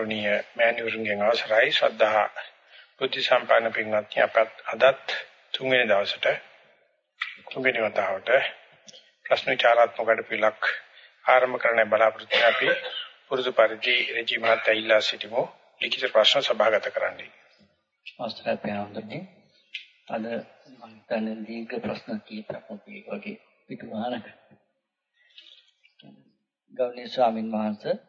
ගෞරවනීය මෑණිවරුන්ගෙන් අවසරයි ශ්‍රද්ධා බුද්ධ සම්පන්න පින්වත්නි අපත් අදත් තුන්වෙනි දවසට තුන්වෙනි වතාවට ප්‍රශ්න විචාරාත්මක පිළක් ආරම්භ කරන්න බලාපොරොත්තු අපි පුරුදු පරිදි රජි මහත්තයා ඉල්ලා සිටිමු ලිඛිත ප්‍රශ්න සභාගත කරන්නයි. අවස්ථාවක් පැහැදිලි. අද මම හිතන්නේ දීර්ඝ ප්‍රශ්න කීපයක් වගේ පිටුමානක. ගෞරවනීය ස්වාමින් වහන්සේ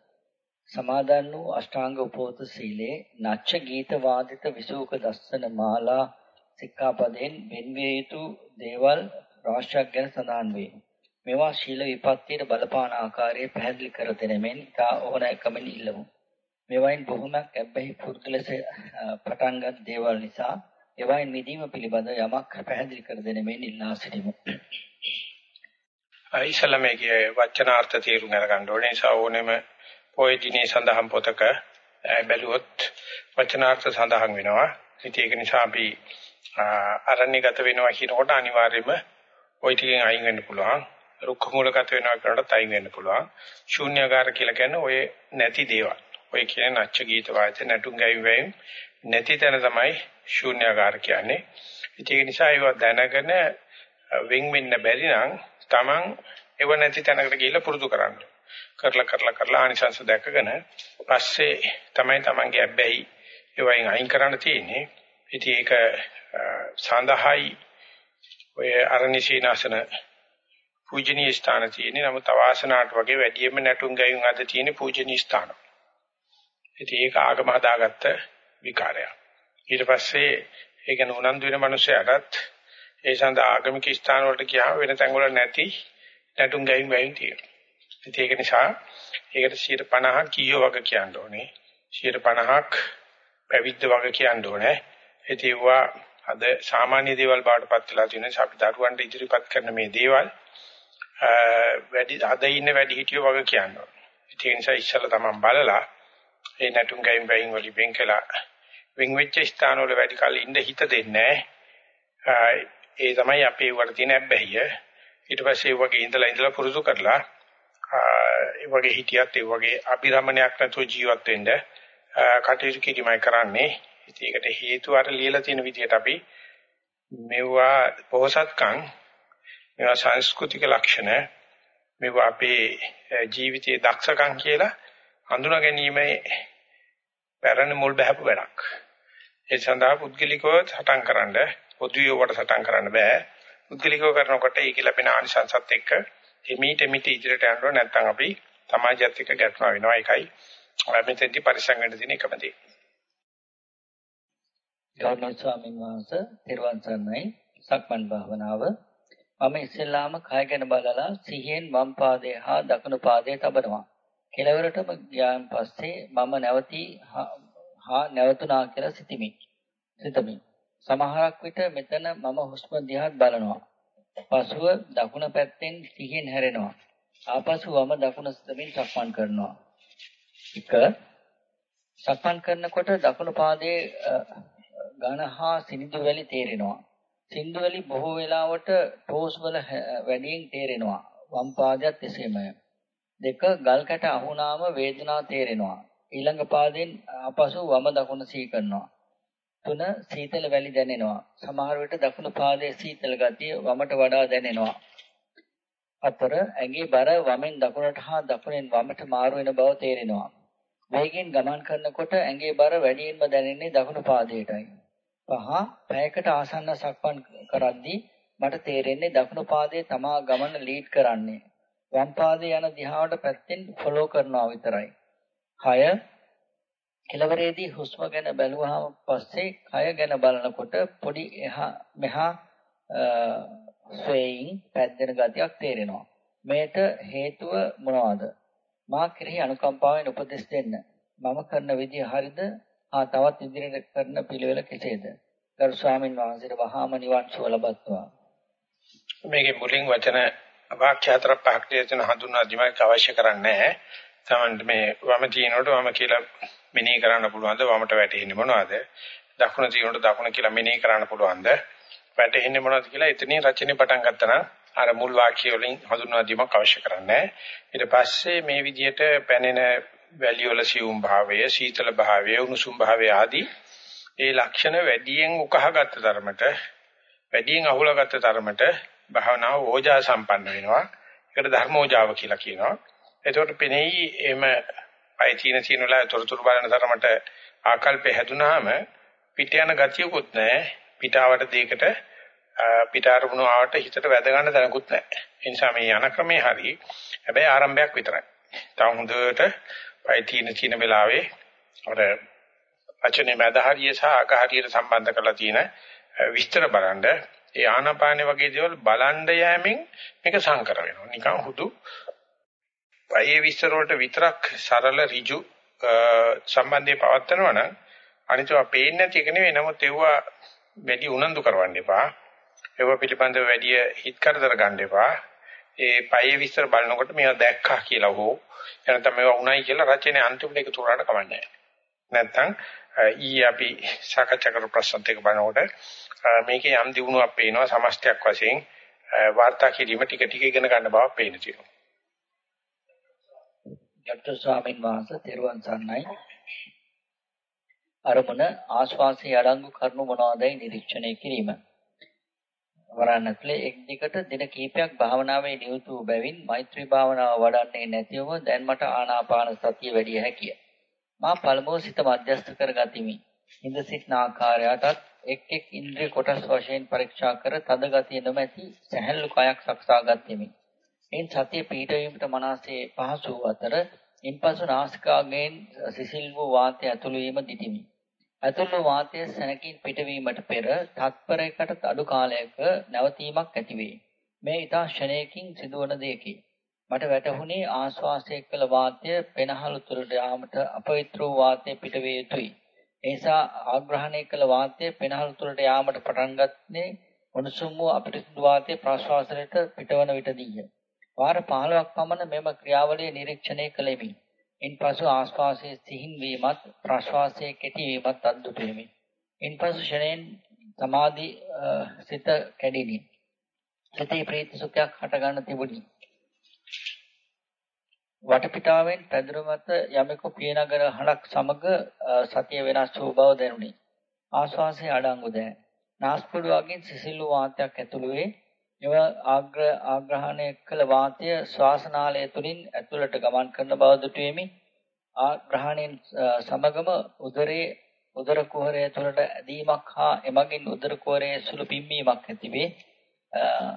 සමාදන් වූ අෂ්ටාංග උපෝත සීලේ නච්ච ගීත වාදිත විසූක දස්සන මාලා සික්ඛාපදයෙන් වෙන්විය යුතු දේවල් රාශියක් ගැන සඳහන් වේ. මේවා ශීල විපත්තියට බලපාන ආකාරය පැහැදිලි කර දෙනෙමින් තා ඕනෑකමින් ඉල්ලමු. මේවායින් බොහොමයක් ඇබ්බැහි පුරුදු ලෙස පටන්ගත් දේවල් නිසා ඒවායින් මිදීම පිළිබඳ යමක් පැහැදිලි කර දෙනෙමින් ඉල්ලා සිටිමු. ඉස්ලාමයේ වචනාර්ථ තේරුම් අරගන්න ඕනේ නිසා ඕනෙම පොයි දිනේ සඳහන් පොතක බැලුවොත් වචනාර්ථ සඳහන් වෙනවා. ඉතින් ඒක නිසා අපි අරණ්‍යගත වෙනවා කියනකොට අනිවාර්යයෙන්ම ওই ටිකෙන් අයින් වෙන්න පුළුවන්. රුක්ඛ මූලගත වෙනවා කියනකොට අයින් වෙන්න පුළුවන්. ශූන්‍යකාර කියලා කියන්නේ ඔය නැති දේවල්. ඔය කියන නැච්ච ගීත වාද්‍ය නැටුම් ගැයීම් වයින් නැති තැන තමයි ශූන්‍යකාර කියන්නේ. ඒක නිසා ඒව දැනගෙන වෙන් වෙන්න බැරි නම් Taman එව නැති තැනකට ගිහිල්ලා පුරුදු කරන්න. කරලා කරලා කරලා ආනිසංස දැකගෙන පස්සේ තමයි Tamanගේ අබ්බැහි ඒවයින් අයින් කරන්න තියෙන්නේ. ඉතින් ඒක සඳහායි ඔය අරණිසීනාසන පූජනීය ස්ථාන තියෙන්නේ. නමුත් අවාසනාවට වගේ වැඩියෙන්ම නැටුම් ගැයුම් අද තියෙන පූජනීය ස්ථාන. ඉතින් ඒක ආගම හදාගත්ත විකාරයක්. ඊට පස්සේ ඒක නුනන්දු වෙන මිනිස්සයාටත් ඒ සඳහා ආගමික ස්ථාන වලට ගියාම වෙන තැන් වල නැති නැටුම් ගැයුම් වැයින් තියෙනවා. ඉතින් ඒක නිසා ඒකට 50ක් කීයෝ වගේ කියන්න ඕනේ. 50ක් පැවිද්ද වගේ කියන්න ඕනේ. ඒතිවා අද සාමාන්‍ය දේවල් බවට පත් වෙලා තියෙන නිසා අපි දරුවන්ට ඉදිරිපත් කරන මේ දේවල් වැඩි අද ඉන්න වැඩි හිටියෝ වගේ කියන්න ඕනේ. ඒ නිසා ඉස්සලා තමයි බලලා ඒ නැටුම් ගයින් වයින් වලින් වෙන් කළා. වෙන් වෙච්ච ස්ථාන වල වැඩි කල ඉන්න හිත දෙන්නේ ඒ තමයි අපේ වල තියෙන අබ්බැහිය. ඊට පස්සේ ඒ වගේ ඉඳලා ඉඳලා පුරුදු කරලා ඒ වගේ හිටියත් ඒ වගේ අභිරමණයක් නැතුව ජීවත් වෙන්න කටයුතු කිරීමයි කරන්නේ. ඉතින් ඒකට හේතු අර ලියලා තියෙන විදිහට අපි මෙවුවා පොහසත්කම් මේවා සංස්කෘතික ලක්ෂණ මේවා අපේ ජීවිතයේ දක්ෂකම් කියලා හඳුනා ගැනීමේ පැරණ මුල් බහපු වැඩක්. ඒ සඳහා පුද්ගලිකව සටන් කරන්න පොදුවේ වට සටන් කරන්න බෑ. පුද්ගලිකව කරනකොට ඒක ලැබෙන ආනිසංසත් එක්ක එමීට මිට ඉදිරියට යනවා නැත්නම් අපි සමාජයත් එක්ක ගැටුණා වෙනවා ඒකයි මෙතෙන්දි පරිසං වෙන්න තියෙන එකම දේ. ගෞරවනීය ස්වාමීන් වහන්සේ තිරුවන් සරණයි සක්මන් භාවනාව මම ඉස්සෙල්ලාම කය ගැන බලලා සිහියෙන් වම් පාදයේ හා දකුණු පාදයේ තබනවා. කෙලවරටම ගියාන් පස්සේ මම නැවතී හා නැවතුණා කියලා සිතිමි. සිතමි. සමහරක් විට මෙතන මම හුස්ම දිහාත් බලනවා. පසුව දකුණ පැත්තෙන් සිහින් හැරෙනවා. ආපසු වම දකුණ සිතමින් සක්මන් කරනවා. එක සක්මන් කරනකොට දකුණු පාදයේ ඝනහා සිනිඳු වැලි තේරෙනවා. සිනිඳු වැලි බොහෝ වෙලාවට ටෝස් වල වැඩියෙන් තේරෙනවා. වම් පාදයට එසේමය. දෙක ගල් කැට අහුනාම වේදනාව තේරෙනවා. ඊළඟ පාදයෙන් ආපසු වම දකුණ සී කරනවා. තුන සීතල වැලි දැනෙනවා. සමහර විට දකුණු පාදයේ සීතල ගතිය වමට වඩා දැනෙනවා. අතර ඇඟේ බර වමෙන් දකුණට හා දකුණෙන් වමට මාරු වෙන බව තේරෙනවා. වේගෙන් ගමන් කරනකොට ඇඟේ බර වැඩියෙන්ම දැනෙන්නේ දකුණු පාදයටයි. පහ පැයකට ආසන්න සක්මන් කරද්දී මට තේරෙන්නේ දකුණු පාදයේ තමා ගමන ලීඩ් කරන්නේ. වම් පාදයේ යන දිහාවට පැත්තෙන් ෆලෝ කරනවා විතරයි. 6 කෙලවරේදී හුස්ම ගැන බැලුවාම පස්සේ කය ගැන බලනකොට පොඩි එහා මෙහා ස්වේයින් පැද්දෙන ගතියක් තේරෙනවා. මේට හේතුව මොනවාද? මා කෙරෙහි අනුකම්පාවෙන් උපදෙස් දෙන්න. මම කරන විදිය හරිද? ආ තවත් ඉදිරියට කරන පිළිවෙල කෙසේද? ගරු ස්වාමීන් වහන්සේට වහාම නිවන් සුව ලබත්වා. මේකේ මුලින් වචන වාක්‍ය හතර පහක් තියෙන හඳුනා දීමක් අවශ්‍ය කරන්නේ නැහැ. තමන්ට මේ වම තියනකොට වම කියලා මෙනෙහි කරන්න පුළුවන්ද? වමට වැටෙන්නේ මොනවද? දකුණ තියනකොට දකුණ කියලා මෙනෙහි කරන්න පුළුවන්ද? වැටෙන්නේ මොනවද කියලා එතනින් රචනය පටන් ගත්තා නම් අර මුල් වාක්‍ය වලින් හඳුන්වා දීමක් අවශ්‍ය කරන්නේ ඊට පස්සේ මේ විදිහට පැනෙන වැලිය වල සියුම් භාවය, සීතල භාවය, උණුසුම් භාවය ආදී ඒ ලක්ෂණ වැඩියෙන් උකහාගත්ත ධර්මයට වැඩියෙන් අහුලගත්ත ධර්මයට භාවනාව ඕජා සම්පන්න වෙනවා. ඒකට ධර්මෝජාව කියලා කියනවා. එතකොට පෙනෙයි එම අය චීන චීන වල තොරතුරු බලන තරමට ආකල්පේ හැදුනාම පිට යන ගතියකුත් නැහැ. පිටාවට දෙයකට පිට අරමුණු ආවට හිතට වැද ගන්න දැනකුත් නැහැ. ඒ නිසා මේ යන ක්‍රමේ හරි. හැබැයි ආරම්භයක් විතරයි. තව හොඳට පය තීන තීන වෙලාවේ අර වචනේ මැද හරිය සහ අග හරියට සම්බන්ධ කරලා තියෙන විස්තර බලන්න ඒ ආනාපානෙ වගේ දේවල් බලන්න යෑමෙන් මේක සංකර වෙනවා. නිකන් හුදු පයේ විස්තර වලට විතරක් සරල ඍජු සම්බන්ධය පවත්නවා නම් අනිතවා පේන්නේ නැති එක නෙවෙයි. නමුත් ඒවා වැඩි උනන්දු කරවන්න එපා. ඒවා පිළිබඳව වැඩි හිත කරදර ගන්න එපා. ඒ පයේ විස්තර බලනකොට මේවා දැක්කා කියලා හෝ එනතම මේවා උණයි කියලා රචනයේ අන්තිමට එකතු කරාට කමන්නේ නැත්තම් ඊ අපි සාකච්ඡා කරපු ප්‍රශ්න ටික බලනකොට මේකේ යම් දිනුවක් පේනවා සමස්තයක් වශයෙන් වාර්තා කිරීම ටික ටික ඉගෙන ගන්න බවක් පේන තියෙනවා. ගරු ස්වාමින් වහන්සේ තෙරුවන් සරණයි. අරමුණ ආශ්වාසයේ අඩංගු කරනු මොනවාදයි නිරීක්ෂණය කිරීම. වරණත්ලේ එක් දිගට දින කිහිපයක් භාවනාවේ නියුත වූ බැවින් මෛත්‍රී භාවනාව වඩන්නේ නැතිවම දැන් මට ආනාපාන සතිය වැඩි හැකිය. මා පළමුව සිත මධ්‍යස්ථ කර ගතිමි. හිඳ සිටින ආකාරයටත් එක් එක් ඉන්ද්‍රිය කොටස් වශයෙන් පරීක්ෂා කර තද ගතිය නොමැති සැහැල්ලු කයක් සකසා ගතිමි. එයින් සතිය පිහිටවීමට මනසේ පහසු අතර ඉන්පසු නාසිකාගෙන් සිසිල් වූ වාතය ඇතුළු වීම දිටිමි. ඇතුළු වාතය සැනකින් පිටවීමට පෙර තත්පරයකට අඩු කාලයක නැවතීමක් ඇතිවේ. මේ ඊතා ෂණයකින් සිදුවන දෙයකි. මට වැටහුණේ ආශ්වාසය කළ වාතය පෙනහළු තුරට යාමට අපවිත්‍ර වූ වාතය පිටවිය යුතුයි. ඒ නිසා ආග්‍රහණය කළ වාතය පෙනහළු තුරට යාමට පටන් ගත්තේ උණුසුම් වූ අපිරිසිදු වාතය ප්‍රශ්වාසයට පිටවන විටදීය. වාර 15ක් පමණ මෙම ක්‍රියාවලිය නිරීක්ෂණය කළෙමි. ඉන්පසු ආශ්වාසයේ සිහින් වීමත් ප්‍රශ්වාසයේ කෙටි වීමත් අද්දුට වෙමි. ඉන්පසු ෂණයෙන් සමාධි සිත කැඩිනි. සිතේ ප්‍රීති සුඛයක් හටගන්න තිබුණි. වටපිටාවෙන් පැදුරු මත යමෙකු පියනගර හලක් සමග සතිය වෙනස් වූ බව දැනුනි. ආශ්වාසයේ අඩංගු දැන. නාස්පුඩුවකින් සිසිලු වාතයක් ඇතුළු වේ. එව ආග්‍ර ආග්‍රහණය කළ වාතය ශ්වාසනාලය තුලින් ඇතුළට ගමන් කරන බව දුටුවෙමි. ආග්‍රහණයෙන් සමගම උදරයේ උදර කුහරය තුළට ඇදීමක් හා එමගින් උදර කුහරයේ සුළු පිම්මීමක් ඇතිවේ.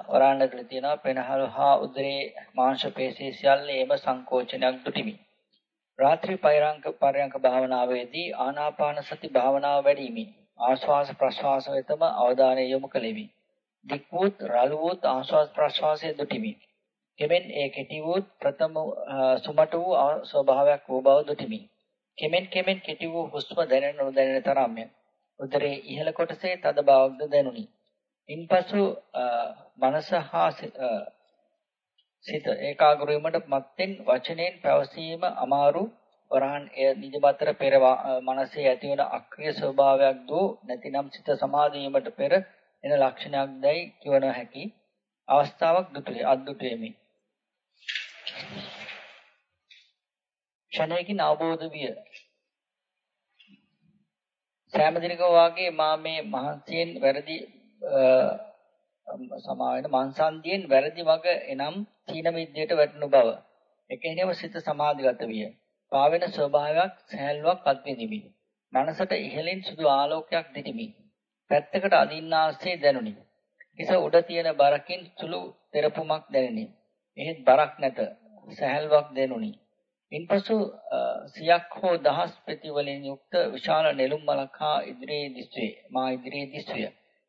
වරාණකල තියෙනවා පෙනහළු හා උදරයේ මාංශ පේශී සියල්ලේම සංකෝචනයක් දුටිමි. රාත්‍රී පෛරාංක පරයන්ක භාවනාවේදී ආනාපාන සති භාවනාව වැඩිමි. ආශ්වාස ප්‍රශ්වාස වෙතම අවධානය යොමු කළෙමි. දික්වුත් රළුවුත් ආශ්වාස ප්‍රශ්වාසයේ දුටිමි. කෙමෙන් ඒ කෙටි වූත් ප්‍රථම සුමට වූ ස්වභාවයක් වූ බව දුටිමි. කෙමෙන් කෙමෙන් කෙටි වූ හුස්ම දැනෙන නොදැනෙන තරම්ය. උදරයේ ඉහළ කොටසේ තද බවක්ද දැනුනි. ඉන්පසු මනස හා සිත ඒකාග්‍ර වීමට මත්තෙන් වචනෙන් පැවසීම අමාරු වරහන් එය නිදිමතර පෙර මනසේ ඇතිවන අක්‍රිය ස්වභාවයක් දෝ නැතිනම් සිත සමාධියීමට පෙර එන ලක්ෂණයක් දැයි කිව නොහැකි අවස්ථාවක් දුටුවේ අද්දුටෙමි. ක්ෂණයකින් අවබෝධ විය. සෑම දිනක වාගේ මා මේ මහන්සියෙන් වැරදි සමාවෙන මන්සන්දියෙන් වැරදි වග එනම් තීන මිද්දයට වැටෙනු බව. එකෙහිම සිත සමාධිගත විය. පාවෙන ස්වභාවයක් සහැල්ලුවක් අත්විඳිමි. මනසට ඉහළින් සුදු ආලෝකයක් දිටිමි. පැත්තකට අදින්නාසේ දැනුනි. කිස උඩ තියෙන බරකින් සුළු තෙරපුමක් දැනිනි. එහෙත් බරක් නැත. සහැල්ලුවක් දැනුනි. ඉන්පසු සියක් හෝ දහස් පෙති වලින් යුක්ත විශාල නෙළුම් මලක් හා ඉදිරියේ දිස්වේ. මා ඉදිරියේ දිස්විය.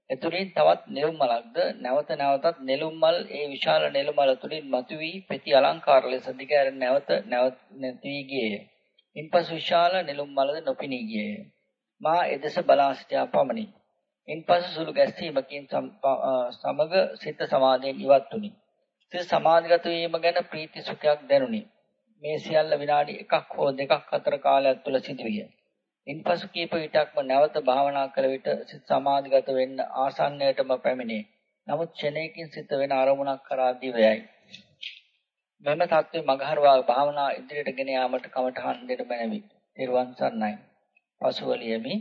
එතුලින් තවත් නෙළුම් මලක්ද නැවත නැවතත් නෙළුම් මල් ඒ විශාල නෙළුම් මල තුලින් මතුවී පෙති අලංකාර ලෙස දිගහැර නැවත නැවත නැති වී ගියේය. ඉන්පසු විශාල නෙළුම් මලද නොපිනී ගියේය. මා එදෙස බලා සිටියා පමණි. ඉන්පසු සුළු ගැස්සීමකින් සමග සිත සමාධියෙන් ඉවත් වුනි. සිත සමාධිගත වීම ගැන ප්‍රීති සුඛයක් දැනුනි. මේ සියල්ල විනාඩි 1ක් හෝ 2ක් අතර කාලයක් තුල සිදුවිය. ඉන්පසු කීප විටක්ම නැවත භාවනා කළ විට සිත සමාධිගත වෙන්න ආසන්නයටම පැමිණේ. නමුත් ක්ෂණයකින් සිත වෙන අරමුණක් කරා දිවයයි. මෙම தત્ත්වය මගහරවා භාවනා ඉදිරියට ගෙන යාමට කමඨහන් දෙන්න බැනවි. නිර්වන් සර්ණයි. පසුවලියමි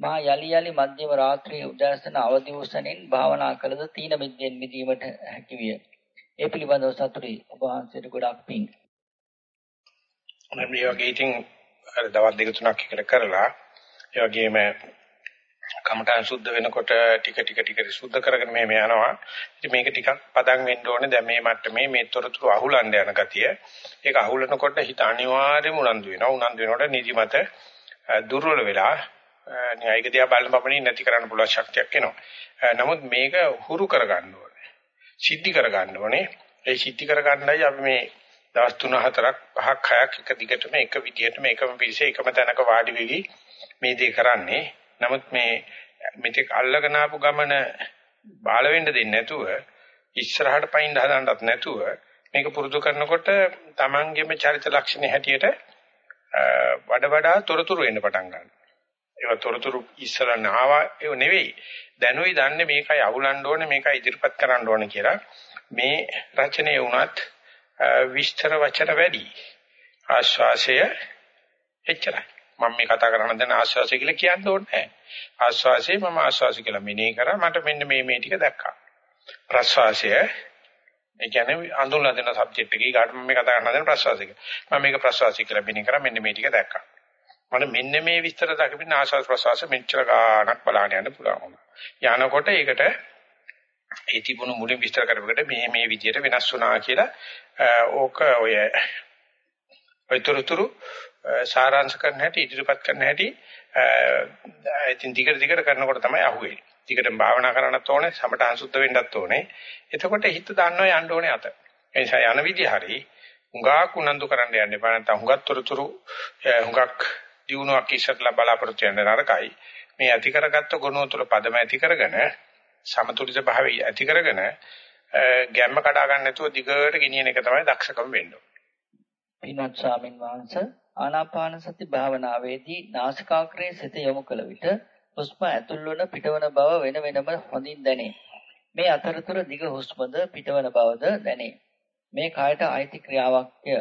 මා යලි යලි මධ්‍යම රාත්‍රියේ උදෑසන අවදි වූසෙනින් භාවනා කළද තීන මිද්දෙන් මිදීමට හැකි විය. ඒ පිළිබඳව සතුටුයි. ඔබ වහන්සේට ගොඩක් පිං. මම මේ වගේ ඉතින් අර දවස් දෙක තුනක් එකට කරලා ඒ වගේම කමඨාන් සුද්ධ වෙනකොට ටික ටික ටික සුද්ධ කරගෙන මේ යනවා. ඉතින් මේක ටිකක් පදම් වෙන්න ඕනේ. දැන් මේ මට්ටමේ මේ තොරතුරු අහුලන්න යන ගතිය. ඒක අහුලනකොට හිත අනිවාර්යයෙන්ම උනන්දු වෙනවා. උනන්දු වෙනකොට නිදිමත දුර්වල වෙලා න්‍යායික දිහා බලන බබණින් නැති කරන්න පුළුවන් ශක්තියක් එනවා. නමුත් මේක හුරු කරගන්න ඕනේ. සිද්ධි කරගන්න ඕනේ. ඒ සිද්ධි කරගන්නයි අපි මේ දවස් 3 4ක් 5ක් 6ක් එක දිගටම එක විදියටම එකම පිළිසෙ එකම තැනක වාඩි වෙවි මේ දේ කරන්නේ. නමුත් මේ මෙතෙක් අල්ලගෙන ආපු ගමන බාල වෙන්න දෙන්නේ නැතුව ඉස්සරහට පයින් හදන්නත් නැතුව මේක පුරුදු කරනකොට Tamangeම චරිත ලක්ෂණ හැටියට වඩ වඩා තොරතුරු එන්න පටන් ගන්නවා. ඒව තොරතුරු ඉස්සලා නාවා ඒව නෙවෙයි. දැනුයි දන්නේ මේකයි අහුලන්න ඕනේ මේකයි ඉදිරිපත් කරන්න ඕනේ කියලා. මේ රචනයේ වුණත් විස්තර වචන වැඩි. ආශ්වාසය එච්චරයි. මම මේ කතා කරන දැන් ආශ්වාසය කියලා කියන්න ඕනේ නැහැ. ආශ්වාසය මම ආශ්වාසය කියලා මෙනෙහි කරා මට මෙන්න මේ මේ ටික දැක්කා. ප්‍රශ්වාසය ඒ කියන්නේ අඳුනලා දෙන සබ්ජෙක්ට් එකේ ඊගාට මම මේ කතා කරන දැන් ප්‍රශ්වාසය. මම මේක ප්‍රශ්වාසය කියලා මෙනෙහි කරා මෙන්න මේ ටික දැක්කා. මට මෙන්න මේ විස්තර දක්වමින් ආශාස ප්‍රසවාස මෙච්චර ගාණක් බලන්න යන්න පුළුවන් වුණා. යනකොට ඒකට ඒ තිබුණු මුලින් විස්තර කරපෙකට මේ මේ විදියට වෙනස් වුණා කියලා ඕක ඔය ඔයතරතුරු සාරාංශ කරන්න හැටි ඉදිරිපත් කරන්න හැටි ඉතින් දිගට දිගට කරනකොට තමයි අහුවෙන්නේ. දිගටම භාවනා කරන්නත් ඕනේ, සමටහන් සුද්ධ වෙන්නත් ඕනේ. එතකොට හිත දන්නවා යන්න ඕනේ අත. ඒ නිසා යන විදිහ හරි හුඟක් උනන්දු කරන්න යන්න එපා. නැත්නම් හුඟක් තොරතුරු හුඟක් දිනුවක් ඉස්සරලා බලාපොරොත්තු වෙන නරකයි. මේ ඇති කරගත්ත ගුණෝතුල පදම ඇති කරගෙන සමතුලිත භාවය ඇති කරගෙන ගැම්ම කඩා ගන්න නැතුව දිගට ගෙනියන එක තමයි දක්ෂකම වෙන්න ඕනේ. පින්වත් ස්වාමින් වහන්සේ ආනාපාන සති භාවනාවේදී නාසිකාග්‍රයේ සිත යොමු කළ විට හුස්ම ඇතුල් වන පිටවන බව වෙන වෙනම හොඳින් දැනේ. මේ අතරතුර දිග හුස්මද පිටවන බවද දැනේ. මේ කායට අයිති ක්‍රියාවක්ය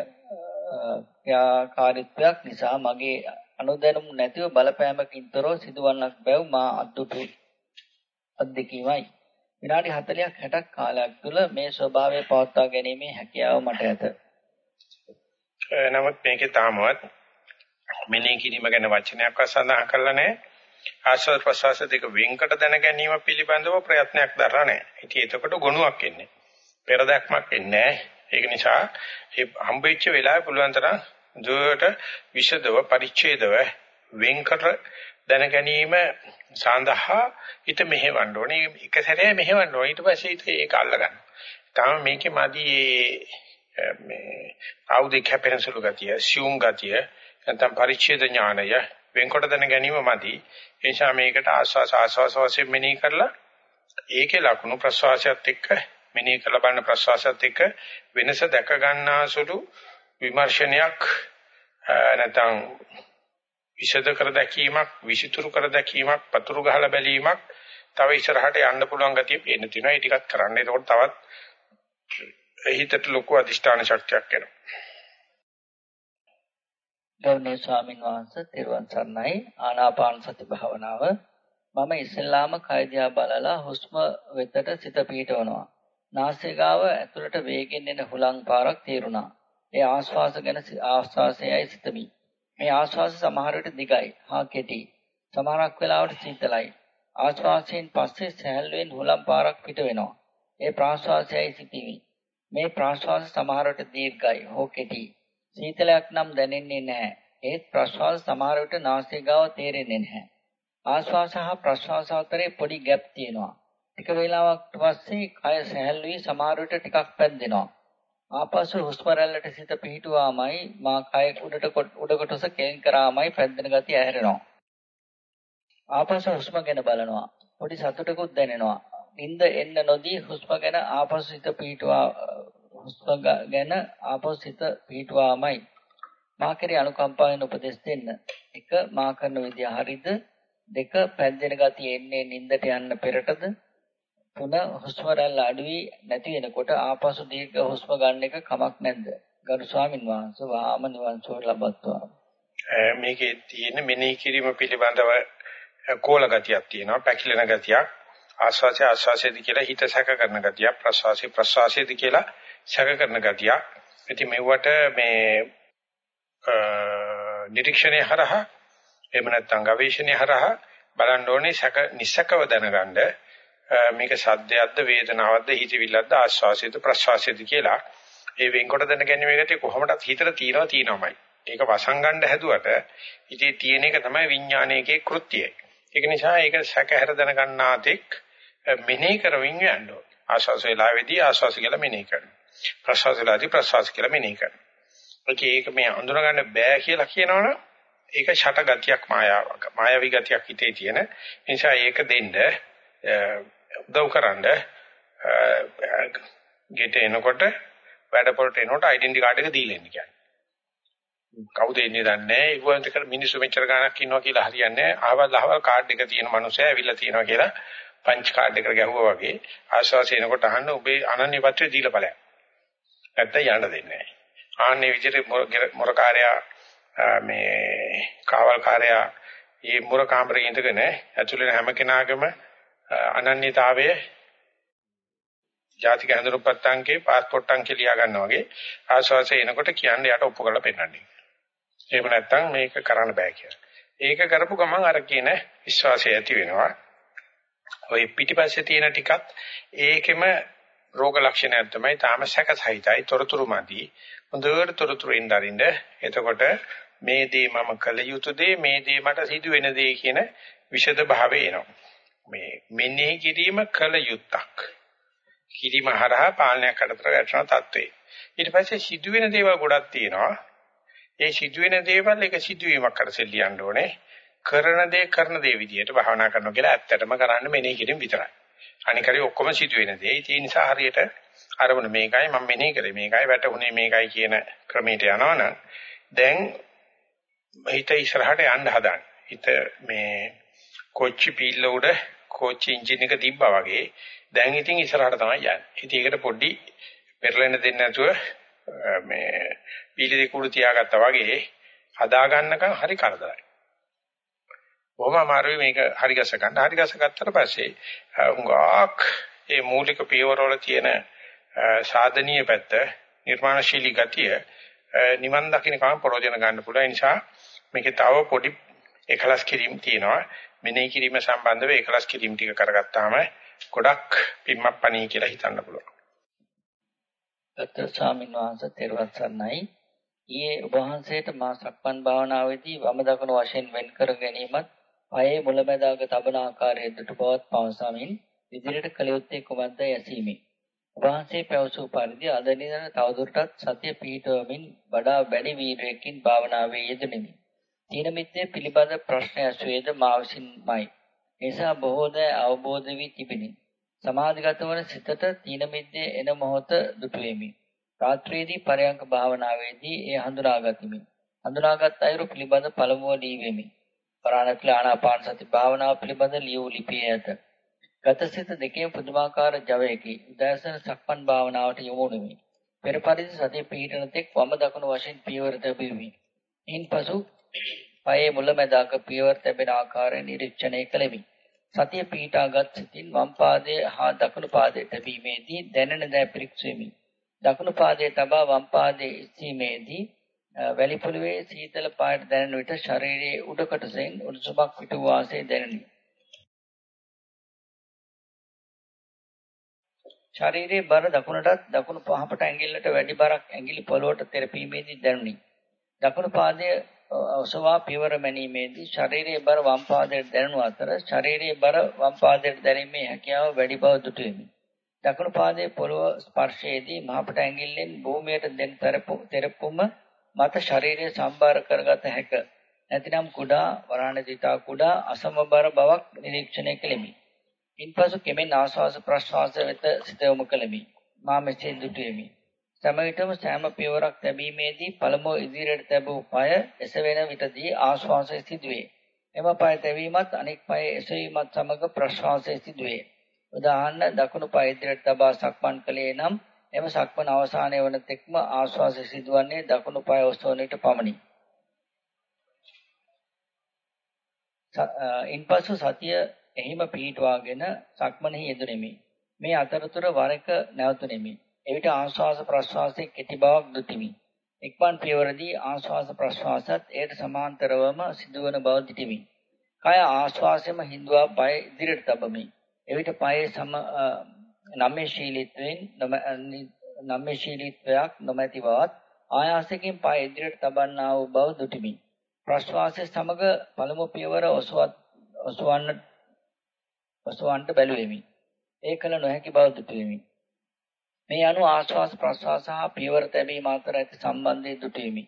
ක්‍රියාකාරීත්වයක් නිසා මගේ අනුදැනුම් නැතිව බලපෑමකින් තොරව සිදුවන්නක් බැව් මා අද්දුටු අත්දැකීමයි. විනාඩි 40ක් 60ක් කාලයක් තුළ මේ ස්වභාවය පවත්වා ගැනීමේ හැකියාව මට ඇත. නමුත් මේකේ තාමවත් මෙනෙහි කිරීම ගැන වචනයක්වත් සඳහන් කරලා නැහැ. ආශ්වාස ප්‍රශ්වාස දෙක වෙන්කට දැන ගැනීම පිළිබඳව ප්‍රයත්නයක් දරලා නැහැ. ඉතින් එතකොට ගුණයක් එන්නේ. පෙරදක්මක් එන්නේ නැහැ. ඒක නිසා මේ හම්බෙච්ච වෙලාවේ පුළුවන් තරම් දුවට විෂදව පරිච්ඡේදව වෙන්කර දැන ගැනීම සඳහා හිත මෙහෙවන්න ඕනේ. එක සැරේ මෙහෙවන්න ඕනේ. ඊට පස්සේ හිත ඒක අල්ලගන්න. තාම මේකේ මදි මේ ආයුධ කැපෙන සුළු ගතිය, සියුම් ගතිය, නැත්නම් පරිච්ඡේද ඥානය වෙන්කොට දැන ගැනීම මදි. ඒ නිසා මේකට ආස්වාස ආස්වාස වශයෙන් මෙනෙහි කරලා ඒකේ ලකුණු ප්‍රසවාසයත් එක්ක මෙනෙහි කරලා බලන ප්‍රසවාසයත් එක්ක වෙනස දැක ගන්නාසුළු විමර්ශනයක් නැත්නම් විෂද කර දැකීමක් විසිතුරු කර දැකීමක් පතුරු ගහලා බැලීමක් තව ඉස්සරහට යන්න පුළුවන් ගතිය පේන්න තියෙනවා ඒ ටිකක් කරන්න. ඒකෝට තවත් හිතට ලොකු අදිෂ්ඨාන ශක්තියක් එනවා. ගෞරවනීය ස්වාමීන් වහන්සේ තෙරුවන් සරණයි ආනාපාන සති භාවනාව මම ඉස්සෙල්ලාම කය දිහා බලලා හුස්ම වෙතට සිත පිහිටවනවා. නාසිකාව ඇතුළට වේගෙන් එන හුලං පාරක් තේරුණා. ඒ ආශ්වාස ගැන ආශ්වාසයයි සිතමි. මේ ආශ්වාස සමහර විට දිගයි හා කෙටි. සමහරක් වෙලාවට සීතලයි. ආශ්වාසයෙන් පස්සේ සැහැල්ලුවෙන් හුලම් පාරක් පිට වෙනවා. ඒ ප්‍රාශ්වාසයයි සිටිමි. මේ ප්‍රාශ්වාස සමහර විට දීර්ඝයි හෝ කෙටි. සීතලයක් නම් දැනෙන්නේ නැහැ. ඒත් ප්‍රශ්වාස සමහර විට නාසිකාව තේරෙන්නේ නැහැ. ආශ්වාස හා ප්‍රශ්වාස අතරේ පොඩි ગેප් තියෙනවා. ටික වේලාවක් පස්සේ කය සැහැල්ලුයි සමහර විට ටිකක් පැද්දෙනවා. ආපසු හුස්ම රැල්ලට සිත පිහිටුවාමයි මා කය උඩට උඩ කොටස කෙලින් කරාමයි පැද්දෙන ගතිය ඇහැරෙනවා. ආපසු හුස්ම ගැන බලනවා. පොඩි සතුටකුත් දැනෙනවා. නිින්ද එන්න නොදී හුස්ම ගැන ආපසු සිත පිහිටුවා හුස්ම ගැන ආපසු සිත පිහිටුවාමයි. මා කෙරේ අනුකම්පාවෙන් උපදෙස් දෙන්න. එක මා කරන විදිය හරිද? දෙක පැද්දෙන ගතිය එන්නේ නිින්දට යන්න පෙරටද? තුන හුස්ම රැල්ල අඩු වී නැති වෙනකොට ආපසු දීර්ඝ හුස්ම ගන්න එක කමක් නැද්ද? ගරු ස්වාමින් වහන්සේ වාම නිවන් සුව ලබත්වා. මේකේ තියෙන මෙනෙහි කිරීම පිළිබඳව කෝල ගතියක් තියෙනවා, පැකිලෙන ගතියක්. ආස්වාසිය ආස්වාසියද කියලා හිත සැක කරන ගතියක්, ප්‍රස්වාසිය ප්‍රස්වාසියද කියලා සැක කරන ගතියක්. ඉතින් මෙවට මේ නිරීක්ෂණය හරහා එහෙම නැත්නම් ගවේෂණය හරහා බලන්න ඕනේ සැක නිසකව දැනගන්න මේක සද්දයක්ද වේදනාවක්ද හිතවිල්ලක්ද ආස්වාසියද ප්‍රස්වාසියද කියලා ඒ වෙන්කොට දැනගැනීමේකට කොහොමදත් හිතට තියනවා තියනවාමයි. ඒක වසංගණ්ඩ හැදුවට ඉතින් තියෙන එක තමයි විඥානයේ කෘත්‍යය. ඒක නිසා ඒක සැක හැර දැනගන්නාතෙක් මෙනෙහි කරමින් යන්න ඕනේ. ආස්වාස වේලාවේදී ආස්වාස කියලා මෙනෙහි කරනවා. ප්‍රස්වාස වේලාවේදී ප්‍රස්වාස කියලා මෙනෙහි කරනවා. ඒක මේ අඳුනගන්න බෑ කියලා කියනවනේ ඒක ෂට ගතියක් මායාවක් මායාවී ගතියක් හිතේ තියෙන නිසා ඒක දෙන්න උදව්කරනද ගෙට එනකොට වැඩපොළට එනකොට ඩෙන්ටි කාඩ් එක දීලා එන්න කියන්නේ. කවුද එන්නේ දන්නේ නැහැ. ඉවන්ට කර මිනිස්සු මෙච්චර ගාණක් ඉන්නවා කියලා හරියන්නේ නැහැ. ආවල් අහවල් කාඩ් එක තියෙන මනුස්සයා ඇවිල්ලා තියෙනවා කියලා පංච් කාඩ් එකකට ගැහුවා වගේ ආශ්වාසය එනකොට අහන්න ඔබේ අනන්‍ය පත්‍රය දීලා බලන්න. නැත්තම් යන්න දෙන්නේ නැහැ. ආන්නේ විදිහට මොරකාරයා මේ කාවල්කාරයා මේ මුර කාමරේ ඉඳගෙන ඇතුළේ හැම කෙනාගේම අනන්‍යතාවය ජාතික හඳුනපත් අංකේ પાස්පෝර්ට් අංකේ ලියා ගන්නවා වගේ ආශාසය එනකොට කියන්නේ යට ඔප්පු කරලා පෙන්නන්නේ. එහෙම නැත්නම් මේක කරන්න බෑ කියලා. ඒක කරපු ගමන් අර කියන විශ්වාසය ඇති වෙනවා. ওই පිටිපස්සේ තියෙන ටිකත් ඒකෙම රෝග ලක්ෂණයක් තමයි තාම සැකසහිතයි තොරතුරු මදි. හොඳට තොරතුරු ඉඳරින්ද එතකොට මේ දේ මම කළ යුතු දේ මේ දේ මට සිදු වෙන දේ කියන විෂද භාවය එනවා. මේ මෙනෙහි කිරීම කළ යුත්තක්. කිරීම හරහා පාලනයක් අතර වැටෙන තත්ත්වේ. ඊට පස්සේ සිදුවෙන දේවල් ගොඩක් තියෙනවා. ඒ සිදුවෙන දේවල් එක සිදුවීමක් කරසෙල් ලියන්න ඕනේ. කරන දේ කරන දේ විදිහට භාවනා කරනවා කියලා ඇත්තටම කරන්න මෙනෙහි කිරීම විතරයි. අනිකරි ඔක්කොම සිදුවෙන දේ. ඒ නිසා හරියට අරමුණ මේකයි මම මෙනෙහි කරේ මේකයි වැටුනේ මේකයි කියන ක්‍රමයට යනවනම් දැන් හිත ඉස්සරහට යන්න හදන. හිත මේ කොච්චි පීල්ල උඩ කෝච්චි එන්ජින් එක තිබ්බා වගේ දැන් ඉතින් ඉස්සරහට තමයි යන්නේ. ඉතින් ඒකට පොඩි පෙරලෙන්න දෙන්නේ නැතුව මේ පීලි දෙක උඩ තියාගත්තා වගේ හදා ගන්නකම් හරි කරදරයි. බොහොම අමාරුයි මේක හරි ගස ගන්න. හරි ගස ගත්තට පස්සේ උඟාක් ඒ මූලික පියවරවල තියෙන සාධනීය පැත්ත නිර්මාණශීලී ගතිය නිවන් දකින්න කම ප්‍රයෝජන ගන්න පුළුවන්. ඒ නිසා මේකේ තව පොඩි එකලස් කිරීම තියෙනවා. මෙනෙහි කිරීම සම්බන්ධව ඒකලස් කිරීම ටික කරගත්තාම ගොඩක් පිම්මක් පණී කියලා හිතන්න පුළුවන්. දත්ත ස්වාමීන් වහන්සේ තෙරුවන් සරණයි. ඊයේ ඔබ වහන්සේට මා සක්මන් භාවනාවේදී වම දකුණු වශයෙන් වෙන් කර ගැනීමත්, පයේ මුලැමැදාග තබන ආකාරයේ දුටු බවත් පවසමින් ඉදිරියට කළ යුත්තේ කුමක්ද යැසීමේ. ඔබ වහන්සේ පැවසූ පරිදි අද දින තවදුරටත් සතිය පිහිටවමින් වඩා වැඩි වීර්යයකින් භාවනාවේ යෙදෙමි. තීන මිද්දේ පිළිබඳ ප්‍රශ්න ඇසුවේද මා විසින්මයි. එසා බොහෝ දෑ අවබෝධ වී තිබිනි. සමාධිගත වන සිතට තීන මිද්දේ එන මොහොත දුටු වෙමි. රාත්‍රියේදී පරයන්ක භාවනාවේදී ඒ හඳුනාගතිමි. හඳුනාගත් අයුරු පිළිබඳ පළමුව දී වෙමි. පරාණකල ආනාපාන සති භාවනාව පිළිබඳ ලියු ලිපියේ ඇත. ගතසිත දෙකේම පුදුමාකාර ජවයකි. උදෑසන සක්මන් භාවනාවට යොමු වෙමි. පෙර පරිදි සතිය පිහිටන තෙක් වම දකුණු වශයෙන් පියවර තැබෙමි. ඉන්පසු පයේ මුලැමැදාක පියවර තැබෙන ආකාරය නිරීක්ෂණය කළෙමි. සතිය පීඨාගත් සිතින් වම් පාදයේ හා දකුණු පාදයේ තැබීමේදී දැනෙන දෑ පිරික්සෙමි. දකුණු පාදයේ තබා වම් පාදයේ ඉස්සීමේදී වැලි පොළවේ සීතල පාට දැනෙන විට ශරීරයේ උඩ කොටසෙන් උණුසුමක් පිටු වාසේ දැනිනි. ශරීරයේ බර දකුණටත් දකුණු පහපට ඇඟිල්ලට වැඩි බරක් ඇඟිලි පොළොවට තෙරපීමේදී දැනුනි. දකුණු පාදයේ ඔසවා පියවර මැනීමේදී ශරීරයේ බර වම් පාදයට දැනුණු අතර ශරීරයේ බර වම් පාදයට දැරීමේ හැකියාව වැඩි බව දුටුවෙමි. දකුණු පාදයේ පොළව ස්පර්ශයේදී මහපට ඇඟිල්ලෙන් භූමියට දෙන් තෙරපුම මත ශරීරය සම්බාර කරගත හැක. නැතිනම් කුඩා වරහණ දිතා කුඩා අසමබර බවක් නිරීක්ෂණය කෙලිමි. ඉන්පසු කෙමෙන් ආශ්වාස ප්‍රශ්වාස වෙත සිත යොමු කෙලිමි. මා මෙසේ දුටුවෙමි. සෑම විටම සෑම පියවරක් තැබීමේදී පළමුව ඉදිරියට තැබූ පාය එසවෙන විටදී ආශ්වාසය සිදුවේ. එම පාය තැබීමත් අනෙක් පාය එසවීමත් සමග ප්‍රශ්වාසය සිදුවේ. උදාහරණ දකුණු පය ඉදිරියට තබා සක්මන් කළේ නම් එම සක්මන අවසානයේ වන තෙක්ම ආශ්වාසය සිදුවන්නේ දකුණු පය ඔසවන පමණි. ඉන්පසු සතිය එහිම පිහිටුවාගෙන සක්මනෙහි යෙදුණෙමි. මේ අතරතුර වර එක නැවතුණෙමි. එවිට ආශ්වාස ප්‍රශ්වාසයේ කෙටි බවක් දුටිමි. එක්වන් පියවරදී ආශ්වාස ප්‍රශ්වාසත් එයට සමාන්තරවම සිදුවන බව දිටිමි. කය ආශ්වාසයම හිඳුවා පය ඉදිරියට තබමි. එවිට පයේ සම නම්‍යශීලීත්වයෙන් නම්‍යශීලීත්වයක් නොමැති බවත් ආයාසයෙන් පය ඉදිරියට තබන්නා වූ බව දුටිමි. ප්‍රශ්වාසය සමග පළමු පියවර ඔසවත් ඔසවන්න ඔසවන්නට බැලුවෙමි. ඒ කල නොහැකි බව දුටුවෙමි. මේ අනුව ආශ්වාස ප්‍රශ්වාස හා පියවර තැබීම අතර ඇති සම්බන්ධය දුටුවෙමි.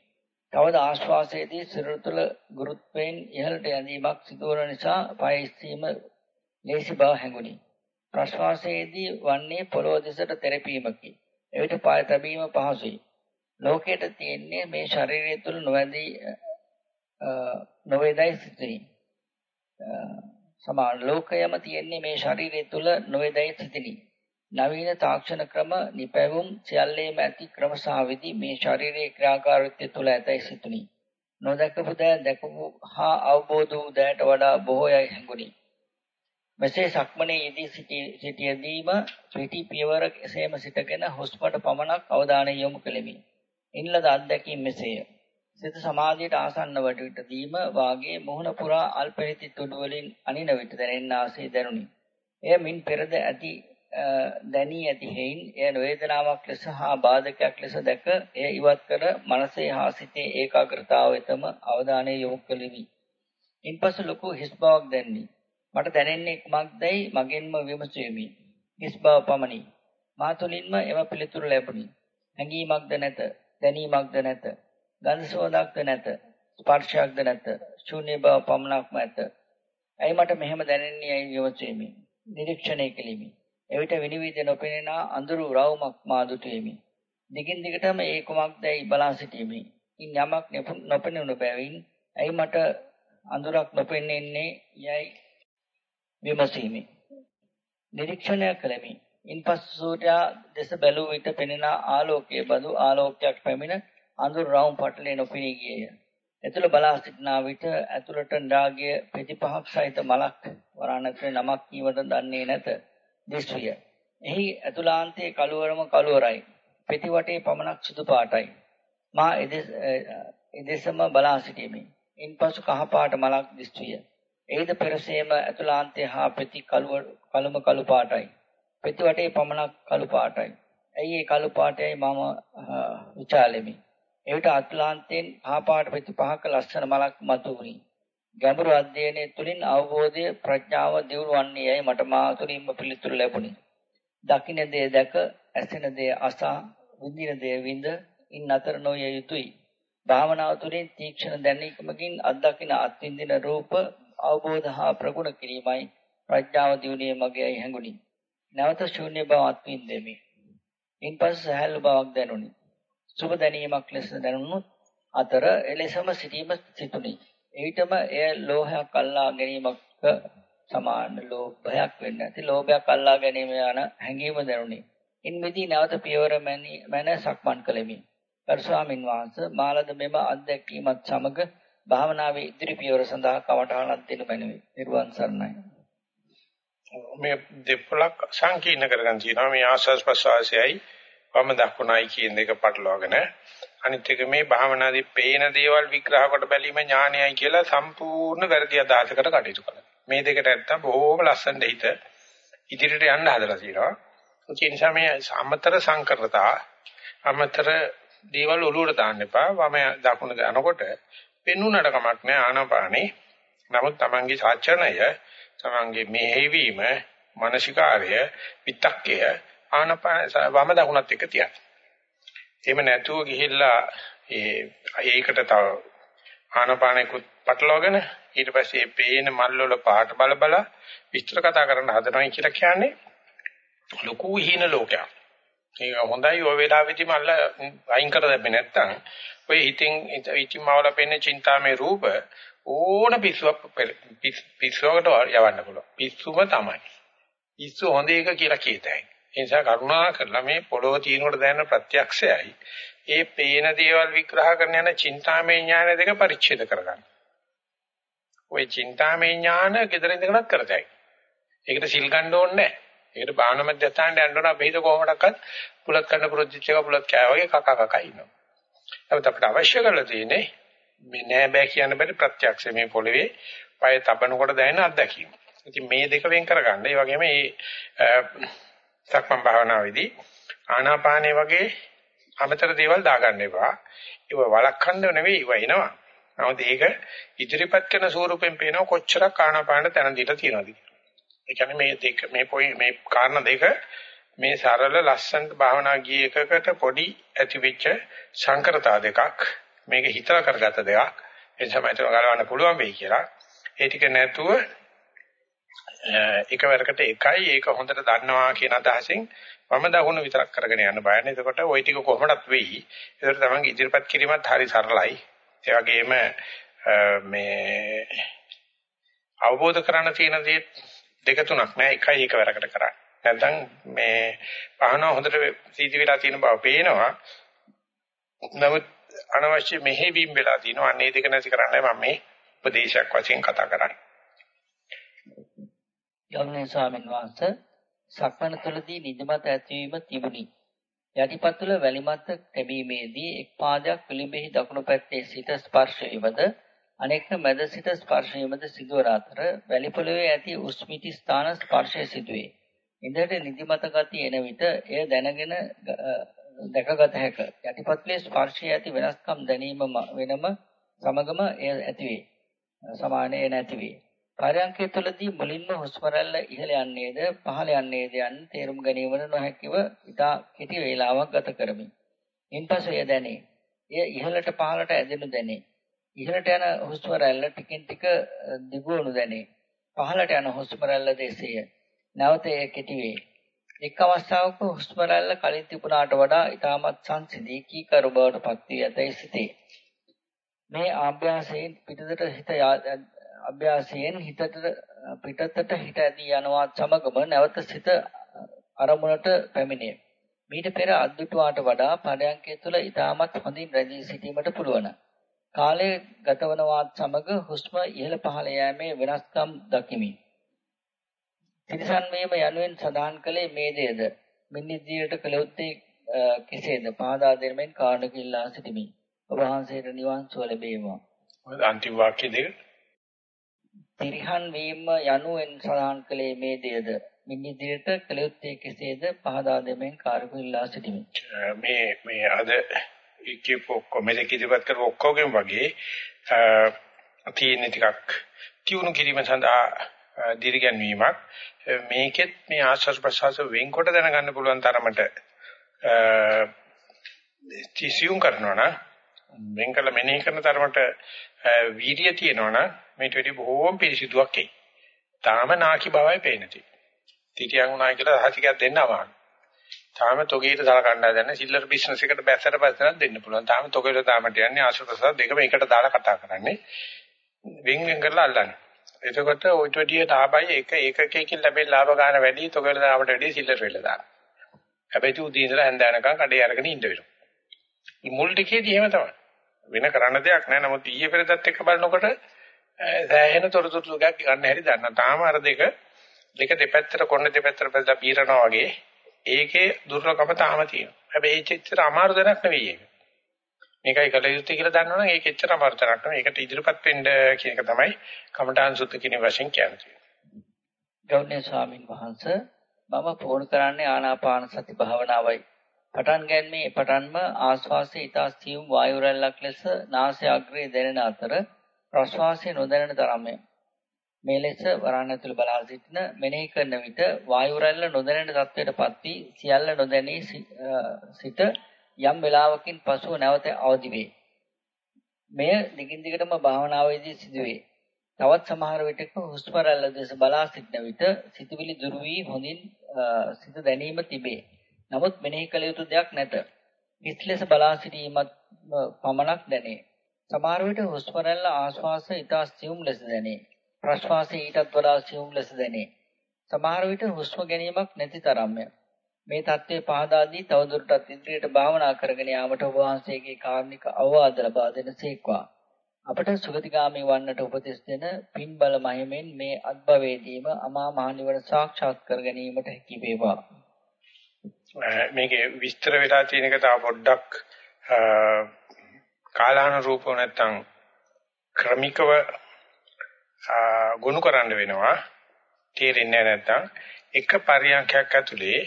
තවද ආශ්වාසයේදී සිරුර තුළ ගුරුත්වයෙන් ඉහළට යැදීමක් සිදුවන නිසා පය ඉස්සීම ලේසි බව හැඟුණි. ප්‍රශ්වාසයේදී වන්නේ පොළොව දෙසට තෙරපීමකි. එවිට පය තැබීම පහසුයි. ලෝකයට තියෙන්නේ මේ ශරීරය තුළ නොවැදී නොවේදයි සිටිනි. සමාන ලෝකයම තියෙන්නේ මේ ශරීරය තුළ නොවේදයි සිටිනි. නවීන තාක්ෂණ ක්‍රම නිපැවුම් සියල්ලේම ඇති ක්‍රම සහ විදි මේ ශාරීරික ක්‍රියාකාරීත්වය තුළ ඇතයි සිතුනි. නොදකපු දෑ දැකපු හා අවබෝධ වූ දෑට වඩා බොහෝයයි හැඟුනි. මෙසේ සක්මනේ යෙදී සිටියදීම පිටි පියවර එසේම සිටගෙන හුස්මට පමණක් අවධානය යොමු කෙලිමි. ඉන්ලද අත්දැකීම් මෙසේය. සිත සමාධියට ආසන්න වටවිටදීම වාගේ මොහොන පුරා අල්පෙහිති තුඩු වලින් අනින විට දැනෙන්නාසේ දැනුනි. එය මින් පෙරද ඇති දැනී ඇති හේයින් එය වේදනාවක් ලෙස හා බාධකයක් ලෙස දැක එය ඉවත් කර මනසේ හා සිතේ ඒකාග්‍රතාව වෙතම අවධානය යොමු කෙලිමි. ඉන්පසු ලොකු හිස් බවක් දැනිනි. මට දැනෙන්නේ කුමක්දයි මගෙන්ම විමසෙමි. හිස් බව පමණි. මා තුළින්ම එම පිළිතුරු ලැබුණි. හැඟීමක්ද නැත, දැනීමක්ද නැත, ගන්ධ සුවඳක්ද නැත, ස්පර්ශයක්ද නැත, ශූන්‍ය බව පමණක්ම ඇත. ඇයි මට මෙහෙම දැනෙන්නේ යයි විමසෙමි. නිරීක්ෂණය කෙලිමි. එවිට විනිවිද නොපෙනෙන අඳුරු රවුමක් මා දුටුවෙමි. දිගින් දිගටම ඒ කුමක්දයි බලා සිටීමි. ඉන් යමක් නොපෙනුණු බැවින් ඇයි මට අඳුරක් නොපෙනෙන්නේ යයි විමසීමි. නිරීක්ෂණය කළෙමි. ඉන්පසු සූර්යා දෙස බැලුව විට පෙනෙන ආලෝකයේ බඳු ආලෝකයක් පැමිණ අඳුරු රවුම් පටලේ නොපෙනී ගියේය. ඇතුළ බලා සිටනා විට ඇතුළට රාගය පෙති පහක් සහිත මලක් වරණතේ නමක් කීවද දන්නේ නැත. දිස්විය. එහි ඇතුළාන්තයේ කළුවරම කළුවරයි. පිටිවටේ පමණක් සුදු පාටයි. මා එදෙසම බලා සිටිමි. ඉන්පසු කහ පාට මලක් දිස්විය. එයිද පෙරසේම ඇතුළාන්තයේ හා පිටි කළුව කළුම කළු පාටයි. පිටිවටේ පමණක් කළු පාටයි. ඇයි ඒ කළු පාටයි මම විචාලෙමි. එවිට අත්ලාන්තයෙන් කහ පාට පිටි පහක ලස්සන මලක් මතුවුනි. ගැඹුරු අධ්‍යයනය තුළින් අවබෝධය ප්‍රඥාව දියුණු වන්නේ යයි මට මා තුළින්ම පිළිතුරු ලැබුණි. දකින්න දේ දැක, ඇසෙන දේ අසා, විඳින දේ විඳ, ඉන් අතර නොය යුතුයි. භාවනාව තුළින් තීක්ෂණ දැනීමකින් අත්දකින අත්විඳින රූප අවබෝධ හා ප්‍රගුණ කිරීමයි ප්‍රඥාව දියුණුවේ මගේයි හැඟුණි. නැවත ශූන්‍ය බව අත්විඳෙමි. ඉන්පසු සහැල්ලු බවක් දැනුනි. සුබ දැනීමක් ලෙස දැනුනොත් අතර එලෙසම සිටීම සිතුනි. ඊටම එය ලෝහයක් අල්ලා ගැනීමක සමාන ලෝභයක් වෙන්නේ නැති ලෝභයක් අල්ලා ගැනීම යන හැඟීම දැනුනි. ඉන් මෙදී නැවත පියවර මැන සක්මන් කළෙමි. පරිස්වාමින් වහන්සේ මාලද මෙම අත්දැකීමත් සමග භාවනාවේ ඉදිරි පියවර සඳහා කවටහනක් දෙනු මැනවි. නිර්වාන් සරණයි. මේ දෙපොලක් සංකීර්ණ කරගෙන තියෙනවා මේ ආස්වාස් ප්‍රසවාසයයි වම දකුණයි කියන දෙක පටලවාගෙන අනිත් එක මේ භාවනාදී පේන දේවල් විග්‍රහ කොට බැලීම ඥානයයි කියලා සම්පූර්ණ වැරදි අදහසකට කටයුතු කරනවා. මේ දෙකට නැත්තම් බොහෝම ලස්සනට හිත ඉදිරියට යන්න හදලා තියෙනවා. ඒ නිසා මේ අමතර සංකරතා අමතර දේවල් ඔලුවට දාන්න එපා. වම දකුණ යනකොට පෙන්ුණට කමක් නැහැ ආනාපානේ. නමුත් Tamange සාචරණය, Tamange මෙහෙවීම, මානසිකාර්ය, විතක්කය ආනාපාන වම දකුණත් එක්ක තියන්න. එහෙම නැතුව ගිහිල්ලා ඒ ඒකට තව ආනපානෙකුත් පටලවාගෙන ඊට පස්සේ මේ පේන මල් වල පාට බල බල විස්තර කතා කරන්න හදනවා කියලා කියන්නේ ලොකු හිණ ලෝකයක්. ඒක හොඳයි ඔය වෙලාවෙදි මල්ල අයින් කර දෙන්නේ නැත්තම් ඔය හිතින් ඉතින් මවල පෙන්නේ චින්තාමේ රූප ඕන පිස්සුවක් පිස්සුවකට යවන්න පුළුවන්. පිස්සුම තමයි. ඉස්සු හොඳ එක කියලා කියතයි. ඒ නිසා කරුණා කරලා මේ පොළොව තියෙනකොට දැනෙන ප්‍රත්‍යක්ෂයයි ඒ පේන දේවල් විග්‍රහ කරන යන චින්තාමය ඥාන දෙක පරිච්ඡේද කරගන්න. ওই චින්තාමය ඥාන gedara ඉඳගෙනත් කරතයි. ඒකට සිල් ගන්න ඕනේ නැහැ. ඒකට භාවනා මධ්‍යස්ථානට යන්න ඕන අපි හිත කොහොමඩක්වත් පුලත් කරන්න පුරුද්දිච්ච එක පුලත් කෑ වගේ කක කක ඉන්නවා. නමුත් අපිට අවශ්‍ය කරලා තියෙන්නේ මේ නෑ බෑ කියන්න බැරි ප්‍රත්‍යක්ෂ මේ පොළවේ පය තබනකොට දැනෙන අත්දැකීම. ඉතින් මේ දෙක වෙන් කරගන්න. ඒ වගේම මේ සක්මන් භාවනාවේදී ආනාපානේ වගේ අමතර දේවල් දාගන්න එපා. ඒව වළක්වන්න නෙවෙයි ඒව එනවා. නමුත් ඒක ඉදිරිපත් කරන ස්වරූපෙන් පේනවා කොච්චරක් ආනාපාන තැන දීලා තියෙනවද කියලා. ඒ කියන්නේ මේ දෙක මේ පොයි මේ කාරණා දෙක මේ සරල ලස්සන භාවනා ගිය එකකට පොඩි ඇතිවෙච්ච සංකරතා දෙකක් මේක හිතලා කරගත දෙයක් ඒ තමයි ඒක ගලවන්න පුළුවන් වෙයි කියලා ඒ ටික නැතුව එකවරකට එකයි ඒක හොඳට දන්නවා කියන අදහසින් වම දකුණ විතරක් කරගෙන යන්න බයන්නේ. එතකොට ওই ටික කොහොමදත් වෙයි. ඒකට තමයි ඉදිරිපත් කිරීමත් හරි සරලයි. ඒ වගේම මේ අවබෝධ කරගන්න තියෙන දේ දෙක තුනක් නෑ එකයි එකවරකට කරන්නේ. නැත්නම් මේ පහන හොඳට සීති වෙලා තියෙන බව පේනවා. නමුත් අනවශ්‍ය මෙහෙවීම් වෙලා තිනවා. අන්නේ දෙක නැති කරන්නයි මම මේ උපදේශයක් වශයෙන් කතා කරන්නේ. ගෞරවනීය ස්වාමීන් වහන්සේ සක්මන තුළදී නිදිමත ඇතිවීම තිබුණි. යටිපතුල වැලිමත් තැබීමේදී එක් පාදයක් පිළිඹෙහි දකුණු පැත්තේ සිට ස්පර්ශයවද අනෙක මැද සිට ස්පර්ශයවද සිදුවන අතර වැලි පොළවේ ඇති උස්මිති ස්ථාන ස්පර්ශය සිදුවේ. ඉන්දට නිදිමත ගති එන විට එය දැනගෙන දැකගත හැක. යටිපතුලේ ස්පර්ශය ඇති වෙනස්කම් දැනීම වෙනම සමගම එය ඇතිවේ. සමානය නැතිවේ. පරයන්කය තුළදී මුලින්ම හුස්ම රැල්ල ඉහළ යන්නේද පහළ යන්නේද යන්න තේරුම් ගැනීමට නොහැකිව ඉතා කෙටි වේලාවක් ගත කරමි. ඉන්පසු එය දැනේ. එය ඉහළට පහළට ඇදෙනු දැනේ. ඉහළට යන හුස්ම රැල්ල ටිකින් ටික දිගුවනු දැනේ. පහළට යන හුස්ම රැල්ල දෙසේය. නැවත එය කෙටි වේ. එක් අවස්ථාවක හුස්ම රැල්ල කලින් තිබුණාට වඩා ඉතාමත් සංසිඳී කීකරු බවට පත් වී ඇතැයි සිතේ. මේ ආභ්‍යාසයෙන් පිටතට හිත අභ්‍යාසයෙන් හිතට පිටතට හිත ඇදී යනවා සමගම නැවත සිත අරමුණට පැමිණේ. මීට පෙර අද්දුටුවාට වඩා පරයන්කය තුළ ඊටමත් හොඳින් රැඳී සිටීමට පුළුවන්. කාලය ගතවනවත් සමග හුස්ම ඉහළ පහළ යෑමේ වෙනස්කම් දකිමි. තිරසන් වීම යනුවෙන් සඳහන් කළේ මේ දේද මින් ඉදිරියට කළ යුත්තේ කෙසේද පාදා දෙමින් කාණක ඉල්ලා සිටිමි. ඔබ වහන්සේට නිවන් සුව ලැබේවා. අන්තිම වාක්‍ය දෙක තිරිහන් වීම යනුවෙන් සඳහන් කළේ මේ දෙයද මින් ඉදිරියට කළ යුත්තේ කෙසේද? පහදා දෙමින් කාර්යක ඉල්ලා සිටිමි. මේ මේ අද කියපු කොමෙලක ඉදිරිපත් කරපු ඔක්කොගෙම වගේ තියෙන ටිකක් තියුණු කිරීම සඳහා දිරිගැන්වීමක්. මේකෙත් මේ ආශ්වාස ප්‍රශ්වාස වෙන්කොට දැනගන්න පුළුවන් තරමට තිසියුම් කරනවා නම් වෙන් කළ මෙනෙහි කරන තරමට වීර්යය තියෙනවා නම් මේට වැඩි බොහෝම පිරිසිදුවක් එයි. තාම නාකි බවයි පේන්නේ. තිටියන් උනායි කියලා රහසිකයක් දෙන්න අමාරුයි. තාම තොගේට සලකන්න හදන සිල්ලර් බිස්නස් එකට බැස්සට පස්සට දෙන්න පුළුවන්. තාම තොගේට තාමට යන්නේ ආශ්‍රපසාර දෙකම එකට දාලා කතා කරන්නේ. වින් වින් කරලා අල්ලන්නේ. එතකොට ඔයිට වැඩිය ලාභයි එක ඒකකයකින් ලැබෙන ලාභ ගන්න වැඩි තොගේට දාමට වැඩි සිල්ලර් වෙලා දාන. හැබැයි උදේ ඉඳලා හැන්දෑනකම් කඩේ අරගෙන ඉන්න වෙනවා. මුල් ටිකේදී එහෙම තමයි. වෙන කරන්න දෙයක් නැහැ. නමුත් ඊයේ පෙරදත් එක්ක බලනකොට සෑහෙන තොරතුරු ටිකක් ගන්න හැටි දන්නා. තාම අර දෙක දෙක දෙපැත්තට කොන්න දෙපැත්තට පැදලා පීරනවා වගේ ඒකේ දුර්ලභකම තාම තියෙනවා. හැබැයි ඒ චිත්‍ර අමාරු දෙයක් නෙවෙයි ඒක. මේකයි කල යුත්තේ කියලා දන්නවනම් ඒක එච්චර අමාරු තරක් නෙවෙයි. ඒකට ඉදිරිපත් වෙන්න කියන එක තමයි කමඨාන් සුද්ධ කියන වශයෙන් කියන්නේ. ගෞරවනීය ස්වාමින් වහන්සේ මම ප්‍රෝණ කරන්නේ ආනාපාන සති භාවනාවයි. පටන් ගැනීමේ පටන්ම ආශ්වාසයේ ඊතා සියුම් වායු රැල්ලක් ලෙස නාසය අග්‍රයේ දැනෙන අතර ප්‍රශ්වාසයේ නොදැනෙන තරමය. මේ ලෙස වරණ ඇතුළ බලා සිටින මෙනෙහි කරන විට වායු රැල්ල නොදැනෙන තත්ත්වයටපත් වී සියල්ල නොදැනී සිට යම් වේලාවකින් පසුව නැවත අවදි වේ. මෙය දිගින් දිගටම භාවනාවේදී සිදුවේ. තවත් සමහර විටක හුස්ම රැල්ල දෙස බලා සිටන විට සිතුවිලි දුරු වී හොඳින් සිත දැනීම තිබේ. නමුත් මෙනෙහි කළ යුතු දෙයක් නැත. කිස් ලෙස බලා සිටීමත් පමණක් දැනේ. සමහර විට හුස්ම රැල්ල ආශ්වාස ඊට සියුම් ලෙස දැනේ. ප්‍රශ්වාසය ඊටත් වඩා සියුම් ලෙස දැනේ. සමහර විට හුස්ම ගැනීමක් නැති තරම්ය. මේ தત્ත්වයේ පහදා දී තවදුරටත් ඉදිරියට භාවනා කරගෙන යාමට ඔබ වහන්සේගේ කාර්නික අවවාද ලබා දෙනසේක්වා. අපට සුගතිගාමී වන්නට උපදෙස් දෙන පින් බල මහිමෙන් මේ අත්භවයේදීම අමා මහ නිවන සාක්ෂාත් කර ගැනීමට හැකි වේවා. මේකේ විස්තර වෙලා තියෙන එක තව පොඩ්ඩක් කාලානුරූපව නැත්තම් ක්‍රමිකව ගොනු කරන්න වෙනවා. තේරෙන්නේ නැත්තම්. එක පරියන්ඛයක් ඇතුලේ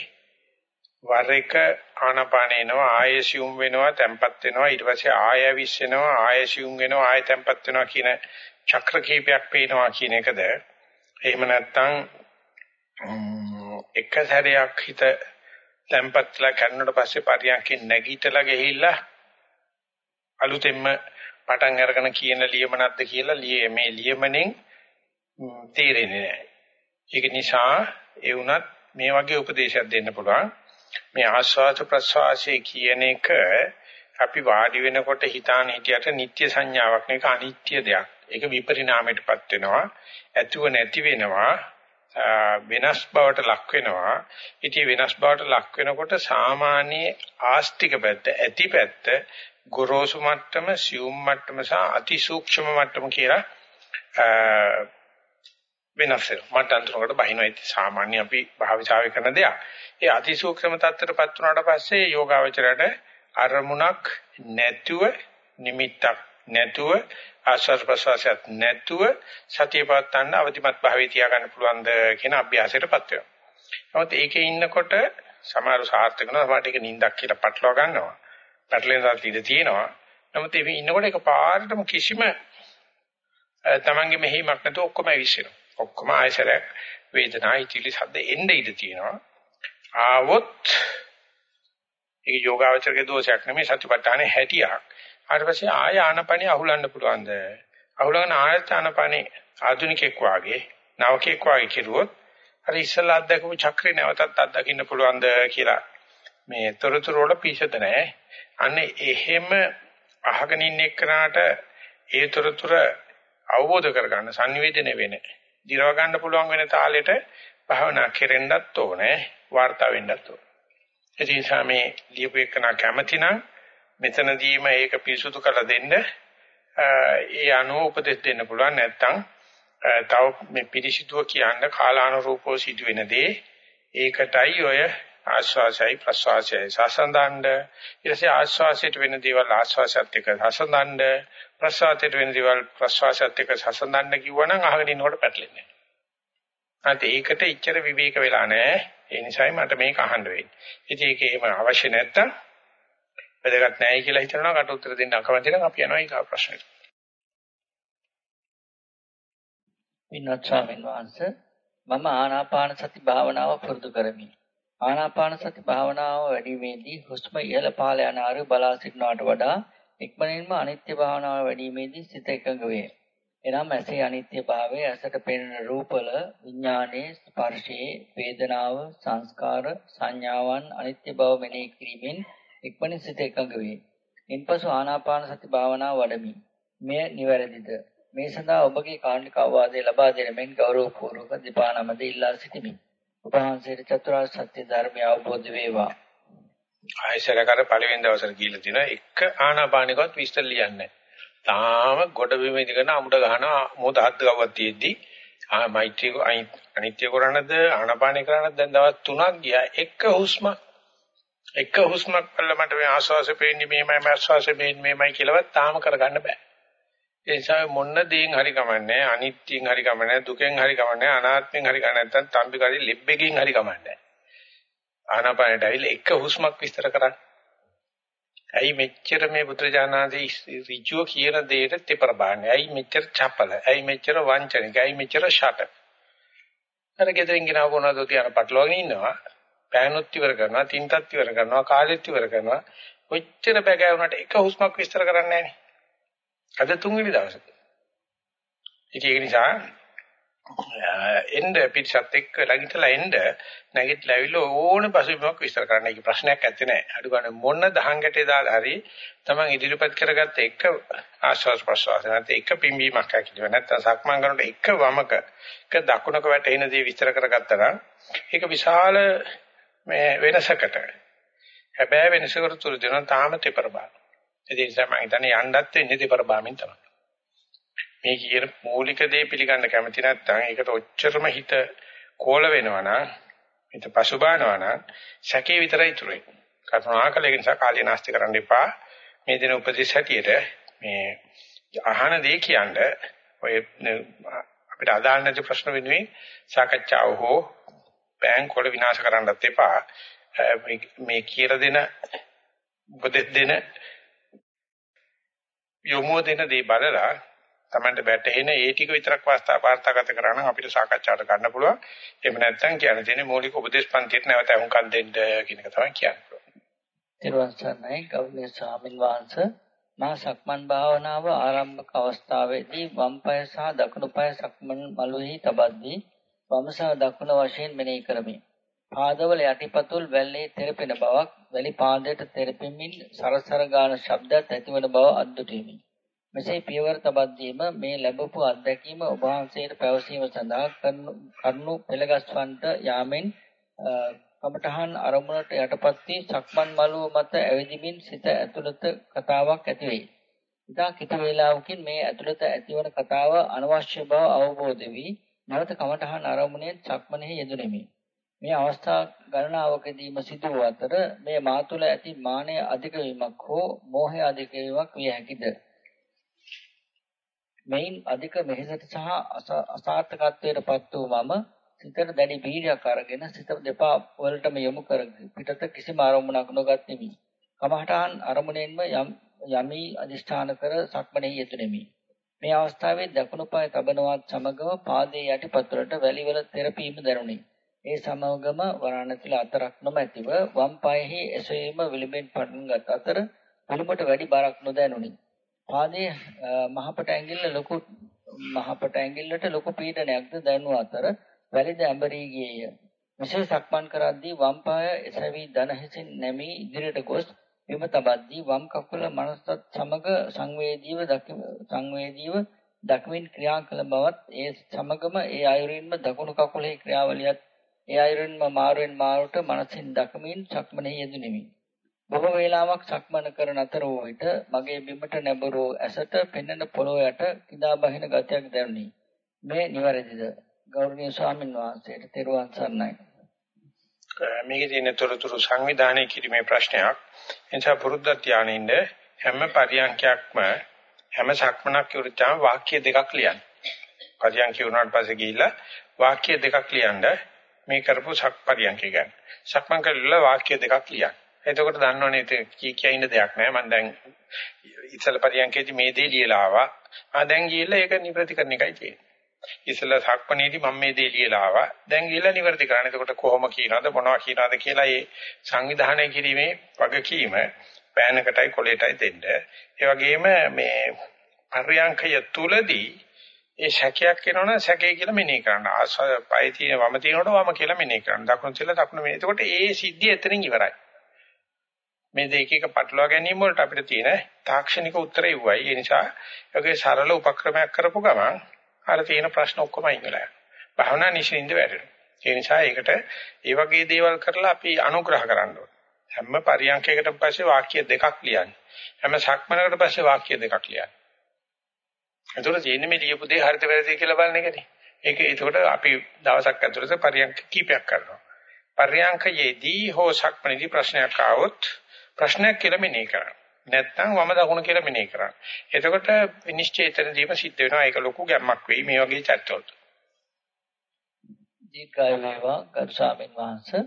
වර එක ආනාපාන එනවා ආයෙසියුම් වෙනවා තැම්පත් වෙනවා. ඊට පස්සේ ආයෙ විශ්වෙනවා ආයෙසියුම් වෙනවා ආයෙ තැම්පත් වෙනවා කියන චක්‍ර කීපයක් පේනවා කියන එකද? එහෙම නැත්නම් එක සැරයක් හිත තැම්පත්ලා කරනකොට පස්සේ පරියන්කේ නැගිටලා ගිහිල්ලා අලුතෙන්ම පටන් අරගෙන කියන ලියමනක්ද කියලා මේ ලියමනෙන් තේරෙන්නේ නැහැ. ඒක නිසා ඒ වුණත් මේ වගේ උපදේශයක් දෙන්න පුළුවන්. මේ ආස්වාද ප්‍රසවාසයේ කියන එක අපි වාඩි වෙනකොට හිතාන හිටියට නිත්‍ය සංඥාවක් නෙක අනිත්‍ය දෙයක්. ඒක විපරිණාමයටපත් වෙනවා. ඇතුව නැති වෙනවා. වෙනස් බවට ලක් වෙනවා. ඉතින් වෙනස් බවට ලක් වෙනකොට සාමාන්‍ය ආස්තික පැත්ත, ඇති පැත්ත, ගොරෝසු මට්ටම, සියුම් මට්ටම සහ අතිසූක්ෂම මට්ටම කියලා වෙනස් වෙනවා. මට අන්තරකට බහිනවා ඒ සාමාන්‍ය අපි භාවිතාවේ කරන දෙයක්. ඒ අතිසූක්ෂම தත්තරපත් වුණාට පස්සේ යෝගාවචරයට අරමුණක් නැතුව නිමිත්තක් නැතුව ආශ්වාස ප්‍රශ්වාසයක් නැතුව සතිය පවත්වන්න අවදිමත් භාවයේ තියාගන්න පුළුවන්ද කියන අභ්‍යාසයටපත් වෙනවා. නමුත් ඒකේ ඉන්නකොට සමහර සාර්ථක වෙනවා සමහරට ඒක නිින්දක් කියලා පටලවා ගන්නවා. පැටලෙනවත් ඉඳ තියෙනවා. නමුත් ඒක ඉන්නකොට ඒක පාරටම කිසිම තමන්ගේ මෙහෙයමක් නැතුව ඔක්කොම ඇවිස්සෙනවා. ඔක්කොම ආයසරයක් වේදනා හිතිලි සද්ද එන්න ඉඩ තියෙනවා. ආවොත් ඒක යෝගාවචරගේ දෝෂයක් නෙමෙයි සතිපට්ඨානේ හැටියක්. ඊට පස්සේ ආය ආනපනිය අහුලන්න පුළුවන්ද? අහුලගෙන ආයත ආනපනිය ආධුනිකෙක් වාගේ නවකෙක් වාගේ කෙරුවොත් අර ඉස්සලා අත්දකපු චක්‍රේ නැවතත් අත්දකින්න පුළුවන්ද කියලා මේ තොරතුරු වල පිසද නැහැ. අන්නේ එහෙම අහගෙන ඉන්න එක්කනට ඒ තොරතුරු අවබෝධ කරගන්න sannivedana වෙන්නේ. දිරව ගන්න පුළුවන් වෙන තාලෙට භාවනා කෙරෙන්නත් ඕනේ වාර්තා වෙන්නත් ඕනේ. ඒ නිසා මේ ලියපු එකන කැමැති නම් මෙතනදීම ඒක පිරිසුදු කරලා දෙන්න ඒ අනුව උපදෙස් දෙන්න පුළුවන් නැත්නම් තව මේ පිරිසිදුව කියන්න කාලානුරූපව සිදුවෙන දේ ඒකටයි ඔය ආශ්වාසයයි ප්‍රශ්වාසයයි සසඳන්න ඊටසේ ආශ්වාසයට වෙන දේවල් ආශ්වාසයත් එක්ක සසඳන්න ප්‍රශ්වාසයට වෙන දේවල් ප්‍රශ්වාසයත් එක්ක සසඳන්න කිව්වනම් අහගෙන ඉන්නකොට පැටලෙන්නේ නැහැ. ඒකට ඉච්චර විවේක වෙලා නැහැ. ඒ නිසායි මට මේක අහන්න වෙන්නේ. ඉතින් ඒක එහෙම අවශ්‍ය නැත්තම් වැදගත් නැහැ කියලා හිතනවා කට උත්තර දෙන්න අකමැති නම් අපි යනවා ඊගා ප්‍රශ්නෙට. විනෝත් ස්වාමීන් වහන්සේ මම ආනාපාන සති භාවනාව පුරුදු කරමි. ආනාපාන සති භාවනාව වැඩිමේදී හුස්ම ඉහළ පහළ යන ආකාරය බලා සිටනවට වඩා ඉක්මනින්ම අනිත්‍ය භාවනාව වැඩිමේදී සිත එකඟ වේ. එනම් ඇසේ අනිත්‍ය භාවය ඇසට පෙනෙන රූපවල විඥානයේ ස්පර්ශයේ වේදනාව සංස්කාර සංඥාවන් අනිත්‍ය බව මෙනෙහි කිරීමෙන් ඉක්මනින් සිත එකඟ වේ. ඉන්පසු ආනාපාන සති භාවනාව වඩමි. මෙය නිවැරදිද? මේ සඳහා ඔබගේ කාර්නික අවවාදය ලබා දෙන මෙන් ගෞරවපූර්වක දීපා නමද ඉල්ලා සිටිමි. ඔබ වහන්සේට චතුරාර්ය සත්‍ය ධර්මය අවබෝධ වේවා. ආයසර කර පළවෙනි දවසට කියලා තිනවා එක ආනාපානිකවත් විස්තර ලියන්නේ තාම ගොඩ බිම ඉඳගෙන අමුඩ ගහනවා මොහොත හත් ගව්වක් තියෙද්දි ආ මෛත්‍රී අනිත්‍ය කරනද ආනාපානිය කරනද දැන් දවස් 3ක් ගියා එක හුස්මක් එක හුස්මක් පල්ල මට මේ ආශ්වාසය පේන්නේ මේමයි මේ ආශ්වාසය පේන්නේ මේමයි කියලාවත් තාම කරගන්න බෑ ඒ නිසා මොන්න දේන් හරි කමන්නේ අනිත්‍යයෙන් හරි කමන්නේ දුකෙන් හරි කමන්නේ අනාත්මෙන් හරි කමන්නේ නැත්නම් තම්බි කරි ලෙබ්බෙකින් හරි කමන්නේ ආනාපානයට ඇවිල්ලා එක හුස්මක් විස්තර කරන්න. ඇයි මෙච්චර මේ බුදුජානනාදී ඍජුව කියන දෙයට තෙපර බාන්නේ? ඇයි මෙච්චර චපල? ඇයි මෙච්චර වංචනික? ඇයි මෙච්චර ෂට? අර ගෙදරින් ගෙනාව කොනද කියන පටලවාගෙන ඉන්නවා. පෑනොත් ඉවර කරනවා, තින්තත් ඉවර කරනවා, කාලෙත් ඉවර කරනවා. කොච්චර බැගෑ වුණාට එක හුස්මක් විස්තර කරන්නේ නැහැ අද තුන්වෙනි දවසේ. ඉතින් ඒක නිසා එන්න පිටසත් එක්ක ළඟිටලා එන්න නැගිටලා ඇවිල්ලා ඕන පසුබිමක් විස්තර කරන්න. ඒක ප්‍රශ්නයක් ඇත්තේ නැහැ. අඩු ගන්න මොන දහං ගැටේ දාලා හරි තමන් ඉදිරිපත් කරගත්ත එක ආශ්වාස ප්‍රශ්වාස නැත්නම් එක පිම්බීමක් හැකිලිව නැත්නම් සක්මන් කරනකොට එක වමක එක දකුණක වැටෙන දේ විස්තර කරගත්තා නම් ඒක විශාල මේ වෙනසකට හැබැයි වෙනසකට තුරු දෙනවා තාම තෙපර බාන. ඒ නිසා මම හිතන්නේ යන්නත් වෙන්නේ තෙපර බාමින් තමයි. මේ කියන මූලික දේ පිළිගන්න කැමති නැත්නම් ඒකට ඔච්චරම හිත කෝල වෙනවා නම් හිත පසුබානවා නම් සැකේ විතරයි ඉතුරු වෙන්නේ. කරුණාකර ඒ නිසා කාලය නාස්ති කරන්න එපා. මේ දින උපදේශ හැටියට මේ අහන දේ කියන්නේ ඔය අපිට අදාළ නැති ප්‍රශ්න වෙනුවෙන් සාකච්ඡාව හෝ බෑන්ක් වල විනාශ කරන්නත් එපා. මේ කියලා දෙන උපදෙස් දෙන යොමු දෙන දේ බලලා Tamanට වැටෙන ඒ ටික විතරක් වාස්තා වාර්තාගත කරා නම් අපිට සාකච්ඡාවට ගන්න පුළුවන්. එහෙම නැත්නම් කියන්න තියෙන්නේ මූලික උපදේශ පන්තියට නැවත අහුම්කම් දෙන්න කියන එක තමයි කියන්නේ. ත්‍රිවංශනයි ගෞරවනීය ස්වාමින් වහන්සේ මා සක්මන් භාවනාව ආරම්භක අවස්ථාවේදී වම් පාය සහ දකුණු පාය සක්මන් මළුෙහි තබද්දී වම සහ දකුණ වශයෙන් මෙනෙහි කරමි. පාදවල යටිපතුල් වැල්ලේ තෙරපෙන බවක්, වැලි පාදයට තෙරපෙමින් සරසර ගාන ශබ්දත් ඇතිවන බව අද්දුටිමි. මෙසේ පියවර තබද්දීම මේ ලැබපු අත්දැකීම ඔබ වහන්සේට පැවසීම සඳහා කරුණු පෙළගස්වන්ට යාමෙන් කමඨහන් අරමුණට යටපත් වී සක්මන් මළුව මත ඇවිදිමින් සිත ඇතුළත කතාවක් ඇති වෙයි. ඉතා කිටි වේලාවකින් මේ ඇතුළත ඇතිවන කතාව අනවශ්‍ය බව අවබෝධ වී නැවත කමඨහන් අරමුණෙන් සක්මනෙහි යෙදුණෙමි. මේ අවස්ථා ගණනාවකදීම සිදු වූ අතර මේ මා තුළ ඇති මානය අධික වීමක් හෝ මෝහය අධික වීමක් විය හැකිද? මෙයින් අධික මෙහෙසට සහ අසාර්ථකත්වයට පත් වූ මම සිතට දැඩි බීජයක් අරගෙන සිත දෙපා වලටම යොමු කර පිටත කිසිම අරමුණක් නොගත් නිමි. කමහටහන් අරමුණෙන්ම යම් යමි අදිෂ්ඨාන කර සක්මණෙහි යෙදුණෙමි. මේ අවස්ථාවේ දකුණු පාය තබනවත් සමගම පාදයේ යටිපතුලට වැලිවල තෙරපීම දැනුනි. ඒ සමගම වරණතිල අතරක් නොමැතිව වම් පායෙහි එසවීම විලුඹෙන් පටන් ගත් අතර විලුඹට වැඩි බරක් නොදැනුනි. පාදයේ මහපට ඇඟිල්ල ලොකු මහපට ඇඟිල්ලට ලොකු පීඩනයක්ද දැනුන අතර වැලිද ඇඹරී ගියේය. මෙසේ සක්මන් කරද්දී වම් පාය එසවි දන හිසින් නැමී ඉදිරියට ගොස් බිම තබද්දී වම් කකුල මනසත් සමග සංවේදීව සංවේදීව දක්මින් ක්‍රියා කළ බවත් ඒ සමගම ඒ අයුරින්ම දකුණු කකුලේ ක්‍රියාවලියත් ඒ අයුරින්ම මාරුවෙන් මාරුට මනසින් දක්මින් සක්මනේ යෙදුණෙමි. බොහෝ වේලාවක් සක්මන කරන අතර වූ විට මගේ බිමට නැඹුරු ඇසට පෙනෙන පොළොව යට කිදා බහින ගතියක් දැනුනි. මේ නිවැරදිද? ගෞරවනීය ස්වාමීන් වහන්සේට තෙරුවන් සරණයි. මේකේ තියෙන තොරතුරු සංවිධානය කිරීමේ ප්‍රශ්නයක්. එනිසා පුරුද්දක් ධානයින්ද හැම පරියන්කයක්ම හැම සක්මනක් ඉවරචාම වාක්‍ය දෙකක් ලියන්න. පරියන්ක උනාට පස්සේ ගිහිල්ලා වාක්‍ය දෙකක් ලියන්න මේ කරපු සක් පරියන්ක ගැන. සක්මන් කරලා වාක්‍ය දෙකක් ලියන්න. එතකොට දන්නවනේ කී කිය ඉන්න දෙයක් නෑ මම දැන් ඉතල පරියන්කේදී මේ දේ ලියලා ආවා. ආ දැන් ගිහලා ඒක නිවැරදි කරන එකයි තියෙන්නේ. ඉතල සක්මණේදී මම මේ දේ ලියලා ආවා. දැන් ගිහලා නිවැරදි කරන්න. එතකොට කොහොම කියනවද මොනවා කියනවද කියලා ඒ සංවිධානය කිරීමේ වගකීම පෑනකටයි කොලේටයි දෙන්න. ඒ වගේම මේ පරියන්කය තුලදී ඒ සැකයක් එනවනම් සැකේ කියලා මෙනෙහි කරන්න. ආස්ව පය තියෙන වම තියෙනකොට වම කියලා මෙනෙහි කරන්න. දකුණු තියලා දකුණ මෙනෙහි. එතකොට ඒ සිද්ධිය එතනින් ඉවරයි. මේ දෙක එක පටලවා ගැනීම වලට අපිට තියෙන තාක්ෂණික උත්තරය ඉවුවයි. ඒ නිසා යෝගේ සරල උපක්‍රමයක් කරපු ගමන් අර තියෙන ප්‍රශ්න ඔක්කොම අයින් වෙලා යනවා. භාවනා නිශ්චින්ද වැඩෙනවා. ඒ නිසා ඒකට ඒ වගේ දේවල් කරලා අපි අනුග්‍රහ කරන්න ඕනේ. හැම පරියන්කයකට පස්සේ වාක්‍ය දෙකක් ලියන්නේ. හැම සක්මනකට පස්සේ වාක්‍ය දෙකක් ලියන්නේ. එතකොට තියෙන්නේ මේ ලියපු දේ හරිද වැරදිද කියලා බලන එකනේ. ඒක එතකොට අපි දවසක් ඇතුළත පරියන්ක කීපයක් කරනවා. පරියන්කයේදී හෝ සක්මනේදී ප්‍රශ්නයක් ආවොත් ප්‍රශ්නයක් කියලා මෙනෙහි කරන්න. නැත්නම් වම දකුණ කියලා මෙනෙහි කරන්න. එතකොට නිශ්චේතනදීම සිද්ධ වෙනවා. ඒක ලොකු ගැම්මක් වෙයි මේ වගේ chat වලට. දීර්ඝාය වේවා ගරු ස්වාමීන් වහන්සේ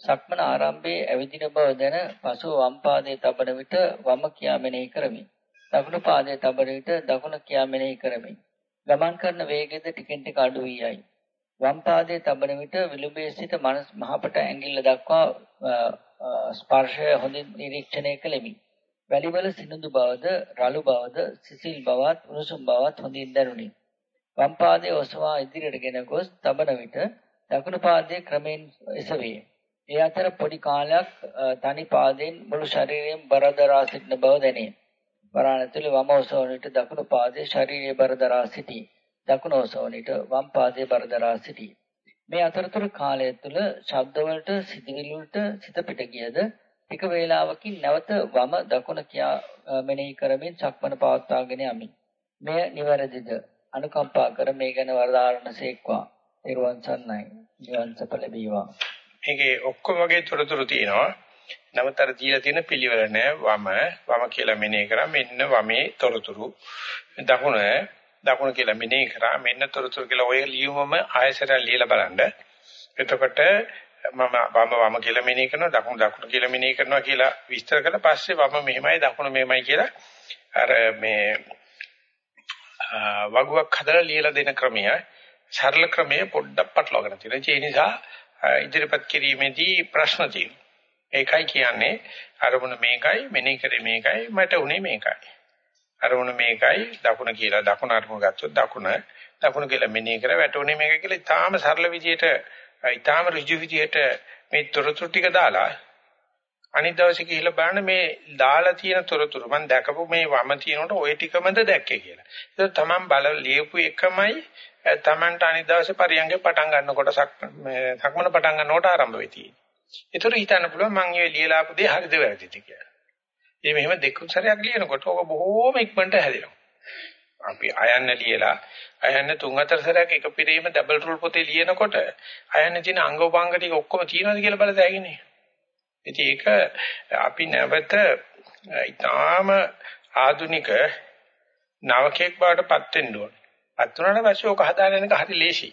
සක්මන ආරම්භයේ ඇවිදින බව දැන පසුව වම් පාදයේ තබන විට වම කියා මෙනෙහි කරමි. දකුණු පාදයේ තබන විට දකුණ කියා මෙනෙහි කරමි. ගමන් කරන වේගයද ටිකෙන් ටික අඩු වී යයි. වම් පාදයේ තබන විට විලුඹේ සිට මනස් මහපට ඇඟිල්ල දක්වා ස්පර්ශය හොඳින් නිරීක්ෂණය කළෙමි. වැලිවල සිනිඳු බවද, රළු බවද, සිසිල් බවත්, උණුසුම් බවත් හොඳින් දැනුනි. වම් පාදයේ ඔසවා ඉදිරියටගෙන ගොස් තබන විට දකුණු පාදයේ ක්‍රමෙන් එසවේ. ඒ අතර පොඩි කාලයක් තනි පාදයෙන් මුළු ශරීරයෙන් බර දරා සිටින බව දැනේ. වරාණ ඇතුළේ වම ඔසවන විට දකුණු පාදයේ ශරීරයේ බර දරා සිටී. දකුණු ඔසවන විට වම් පාදයේ බර දරා සිටී. මේ අතරතුර කාලය තුළ ශබ්දවලට සිතිවිලි වලට සිත පිට ගියද ටික වේලාවකින් නැවත වම දකුණ කියා මෙනෙහි කරමින් සක්මන පවත්වාගෙන යමි. මෙය නිවැරදිද? අනුකම්පා කර මේ ගැන වර්ධාරණසේක්වා. ඊරුවන් සන්නයි. නිවන් සප ලැබීවා. මේකේ ඔක්කොම වගේ තොරතුරු තියෙනවා. නමුත් අර දීලා තියෙන පිළිවෙල නෑ වම වම කියලා මෙනෙහි කරා මෙන්න වමේ තොරතුරු දකුණ දකුණ කියලා මෙනෙහි කරා මෙන්න තොරතුරු කියලා ඔය ලියුමම ආයසර ලියලා බලන්න එතකොට මම වම වම කියලා මෙනෙහි කරනවා දකුණ දකුණ කියලා මෙනෙහි කරනවා කියලා විස්තර කළා. පස්සේ වම මෙහෙමයි දකුණ මෙහෙමයි කියලා අර මේ වගුවක් හදලා ලියලා දෙන ක්‍රමය සරල ක්‍රමය පොඩ්ඩක් පටලවාගෙන තියෙනවා. ඒ නිසා ඉදිරිපත් කිරීමේදී ප්‍රශ්න තියෙනවා. ඒකයි කියන්නේ අරමුණ මේකයි මෙනෙහි කරේ මේකයි මට උනේ මේකයි. අරමුණ මේකයි දකුණ කියලා දකුණ අරමුණ ගත්තොත් දකුණ දකුණ කියලා මෙනෙහි කර වැටුනේ මේක කියලා ඊටාම සරල විදියට ඊටාම ඍජු විදියට මේ තොරතුරු ටික දාලා අනිත් දවසේ ගිහිල්ලා බලන්න මේ දාලා තියෙන තොරතුරු මම දැකපු මේ වම තියෙනකොට ওই ටිකමද දැක්කේ කියලා. ඒක තමන් බල ලියපු එකමයි තමන්ට අනිත් දවසේ පරියන්ගේ පටන් ගන්නකොට සක්මන පටන් ගන්නකොට ආරම්භ වෙති. ඒතර හිතන්න පුළුවන් මම මේ ලියලා ආපු දේ හරිද වැරදිද කියලා. මේ මෙහෙම දෙක සැරයක් ලියනකොට ඔක බොහෝම ඉක්මනට හැදෙනවා. අපි අයන්න ලියලා අයන්න තුන් හතර සැරයක් එක පිරීම ඩබල් රූල් පොතේ ලියනකොට අයන්න තියෙන අංග උපංග ටික ඔක්කොම තියෙනවද කියලා බලලා දැගිනේ. ඉතින් ඒක අපි නැවත ඊටාම ආධුනික නවකෙක් බවටපත් වෙන්න ඕන. පත් වුණාට පස්සේ ඔක හදාගෙන යන එක හරි ලේසියි.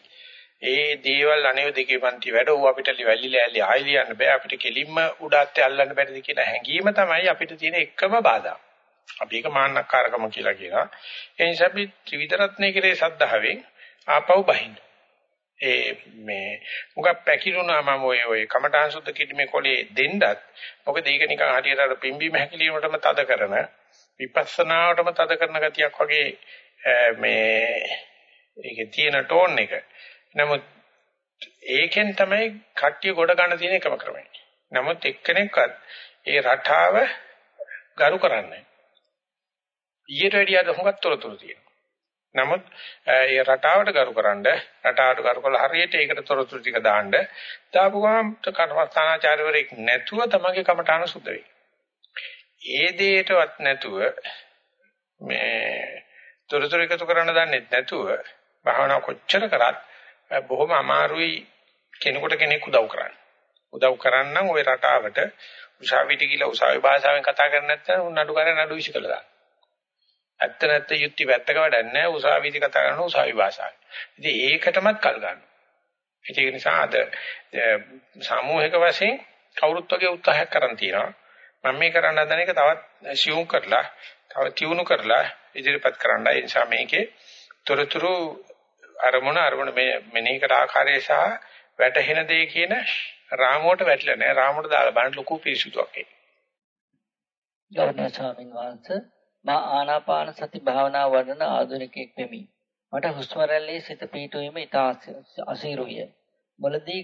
ඒ දේවල් අනේ දෙකේ පන්ති වැඩ ඕ අපිට වැලි ලෑලි ආයි ලියන්න බෑ අපිට කෙලින්ම උඩාත්තේ අල්ලන්න බැරිද කියන හැඟීම තමයි අපිට තියෙන එකම බාධා. අපි ඒක මාන්නක්කාරකම කියලා කියනවා. ඒ නිසා අපි ත්‍රිවිධ රත්නයේ කෙරේ සද්ධාවෙන් ආපහු බහින්න. ඒ මේ මුගක් පැකිලුණා මම ඔය ඔය කමඨාන් සුද්ධ කිඩීමේ කොලේ දෙන්නත් මොකද ඒක නිකන් හරියට අර පිම්බීම හැකිලීමටම තද කරන විපස්සනාවටම තද කරන ගතියක් වගේ මේ ඒකේ තියෙන ටෝන් එක නමුත් ඒකෙන් තමයි කට්ටිය ගොඩ ගන්න තියෙන එකම ක්‍රමය. නමුත් එක්කෙනෙක්වත් ඒ රටාව ගරු කරන්නේ ඊට වැඩිය අද හුඟක් තොරතුරු තියෙනවා. නමුත් ඒ රටාවට ගරුකරනද රටාවට ගරු කළ හරියට ඒකට තොරතුරු ටික දාන්න දාපු ගමන් කර්මස්ථානාචාර්යවරයෙක් නැතුව තමගේ කමඨාන සුද්ධ වෙයි. ඒ දෙයටවත් නැතුව මේ තොරතුරු එකතු කරන්න දන්නේ නැතුව භාවනා කොච්චර කරත් බොහොම අමාරුයි කෙනෙකුට කෙනෙක් උදව් කරන්න. උදව් කරන්න ওই රටාවට උසාවියට ගිහලා උසාවි භාෂාවෙන් කතා කරන්නේ නැත්නම් උන් නඩු කරේ නඩු විශ්ි කළා. ඇත්ත නැත්te යුක්ති වැත්තක වැඩක් නැහැ උසාවියට කතා කරන උසාවි භාෂාවෙන්. ඉතින් ඒකටමත් කල් ගන්නවා. ඒක නිසා අද සාමූහික වශයෙන් කවුරුත් වගේ උත්සාහයක් කරන් තියෙනවා. මම මේ කරන්න හදන එක තවත් සියුම් කරලා, තව තියුණු කරලා ඉදිරිපත් කරන්නයි. ඒ නිසා මේකේ තොරතුරු අරමුණ අරමුණ මේ මෙනෙහි කර ආකාරය සහ වැටහෙන දේ කියන රාමුවට වැටිලා නැහැ. රාමුවට දාලා බලන්න ලොකු පිරිසුදුවක් ඒක. ගෞරවනීය ස්වාමීන් වහන්සේ මා ආනාපාන සති භාවනා වඩන ආධුනිකෙක් වෙමි. මට හුස්ම රැල්ලේ සිත පීඩුවීම ඉතා අසීරුය. මුලදී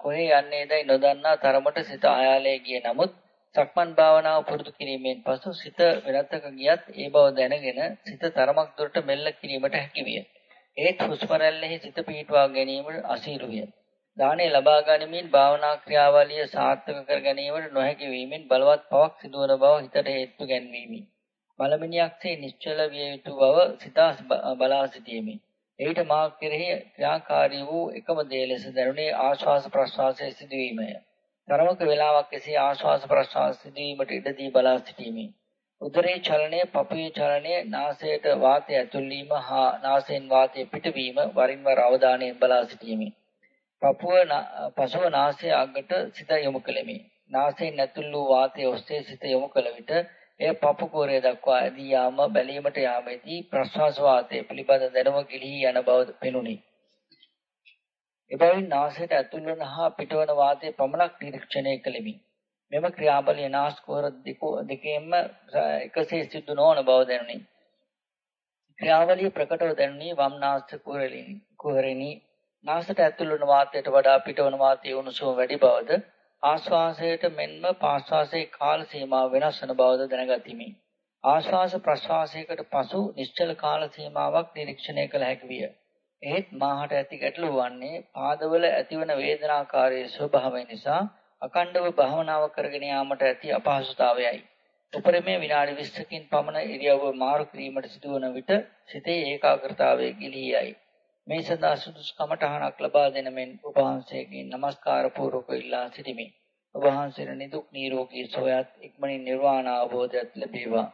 කොහේ යන්නේදයි නොදන්නා තරමට සිත ආයාලයේ ගිය නමුත් සක්මන් භාවනාව පුරුදු කිරීමෙන් පසු සිත වෙනතක ගියත් ඒ බව දැනගෙන සිත තරමක් දුරට මෙල්ල කිරීමට හැකි විය. ඒත් හුස්ම රැල්ලෙහි සිත පිහිටුවා ගැනීමට අසීරුය. දාණය ලබා ගැනීමෙන් භාවනා ක්‍රියාවලිය සාර්ථක කර ගැනීමට නොහැකි වීමෙන් බලවත් පවක් සිදුවන බව හිතට හේතු ගැන්වීමයි. මලමිනියක්සේ නිශ්චල විය යුතු බව සිතා බලා සිටීමේ. එවිට මා කෙරෙහි ක්‍රියාකාරී වූ එකම දේ ලෙස දැනුනේ ආශ්වාස ප්‍රශ්වාසයේ සිදුවීමය. තරමක වේලාවක් එසේ ආශ්වාස ප්‍රශ්වාස සිදුවීමට ඉඩදී බලා සිටීමේ. උදරයේ චලනය, පපුවේ චලනය, නාසයට වාතය ඇතුල් වීම හා නාසයෙන් වාතය පිටවීම වරින් වර අවධානයෙන් බලා සිටීමේ. පපුව පසුව නාසය අගට සිත යොමු කෙලෙමි. නාසයෙන් ඇතුල් වූ වාතය ඔස්සේ සිත යොමු කළ විට එය පපු කෝරය දක්වා ඇදී යාම බැලීමට යාමේදී ප්‍රශ්වාස වාතය පිළිබඳ දැනුම ගිලිහි යන බව පෙනුනි. එබැවින් නාසයට ඇතුල් වන හා පිටවන වාතය පමණක් නිරීක්ෂණය කළෙමි. මෙම ක්‍රියාවලිය නාස්කෝර දෙකේම එකසේ සිදු නොවන බව දැනුනි. ක්‍රියාවලිය ප්‍රකටව දැනුනි වම් නාස්ත කුහරෙනි නාසයට ඇතුළු වන වාතයට වඩා පිටවන වාතයේ උණුසුම වැඩි බවද ආශ්වාසයට මෙන්ම ප්‍රාශ්වාසයේ කාල සීමාව වෙනස් වන බවද දැනගතිමි. ආශ්වාස ප්‍රශ්වාසයකට පසු නිශ්චල කාල සීමාවක් නිරීක්ෂණය කළ හැකි විය. එහෙත් මාහට ඇති ගැටලුව වන්නේ පාදවල ඇතිවන වේදනාකාරී ස්වභාවය නිසා අකණ්ඩව භාවනාව කරගෙන යාමට ඇති අපහසුතාවයයි. උපරිමයේ විනාඩි 20කින් පමණ ඉරියව්ව මාරු කිරීමට සිදුවන විට සිතේ ඒකාග්‍රතාවය ගිලී යයි. මේ සඳහා සුදුසු කමඨහනක් ලබා දෙන මෙන් ඔබ වහන්සේගෙන් নমස්කාර පූර්වක ඉල්ලා සිටිමි. ඔබ වහන්සේට නිදුක් නිරෝගී සුවයත් ඉක්මනින් නිර්වාණ අවබෝධයත් ලැබේවා.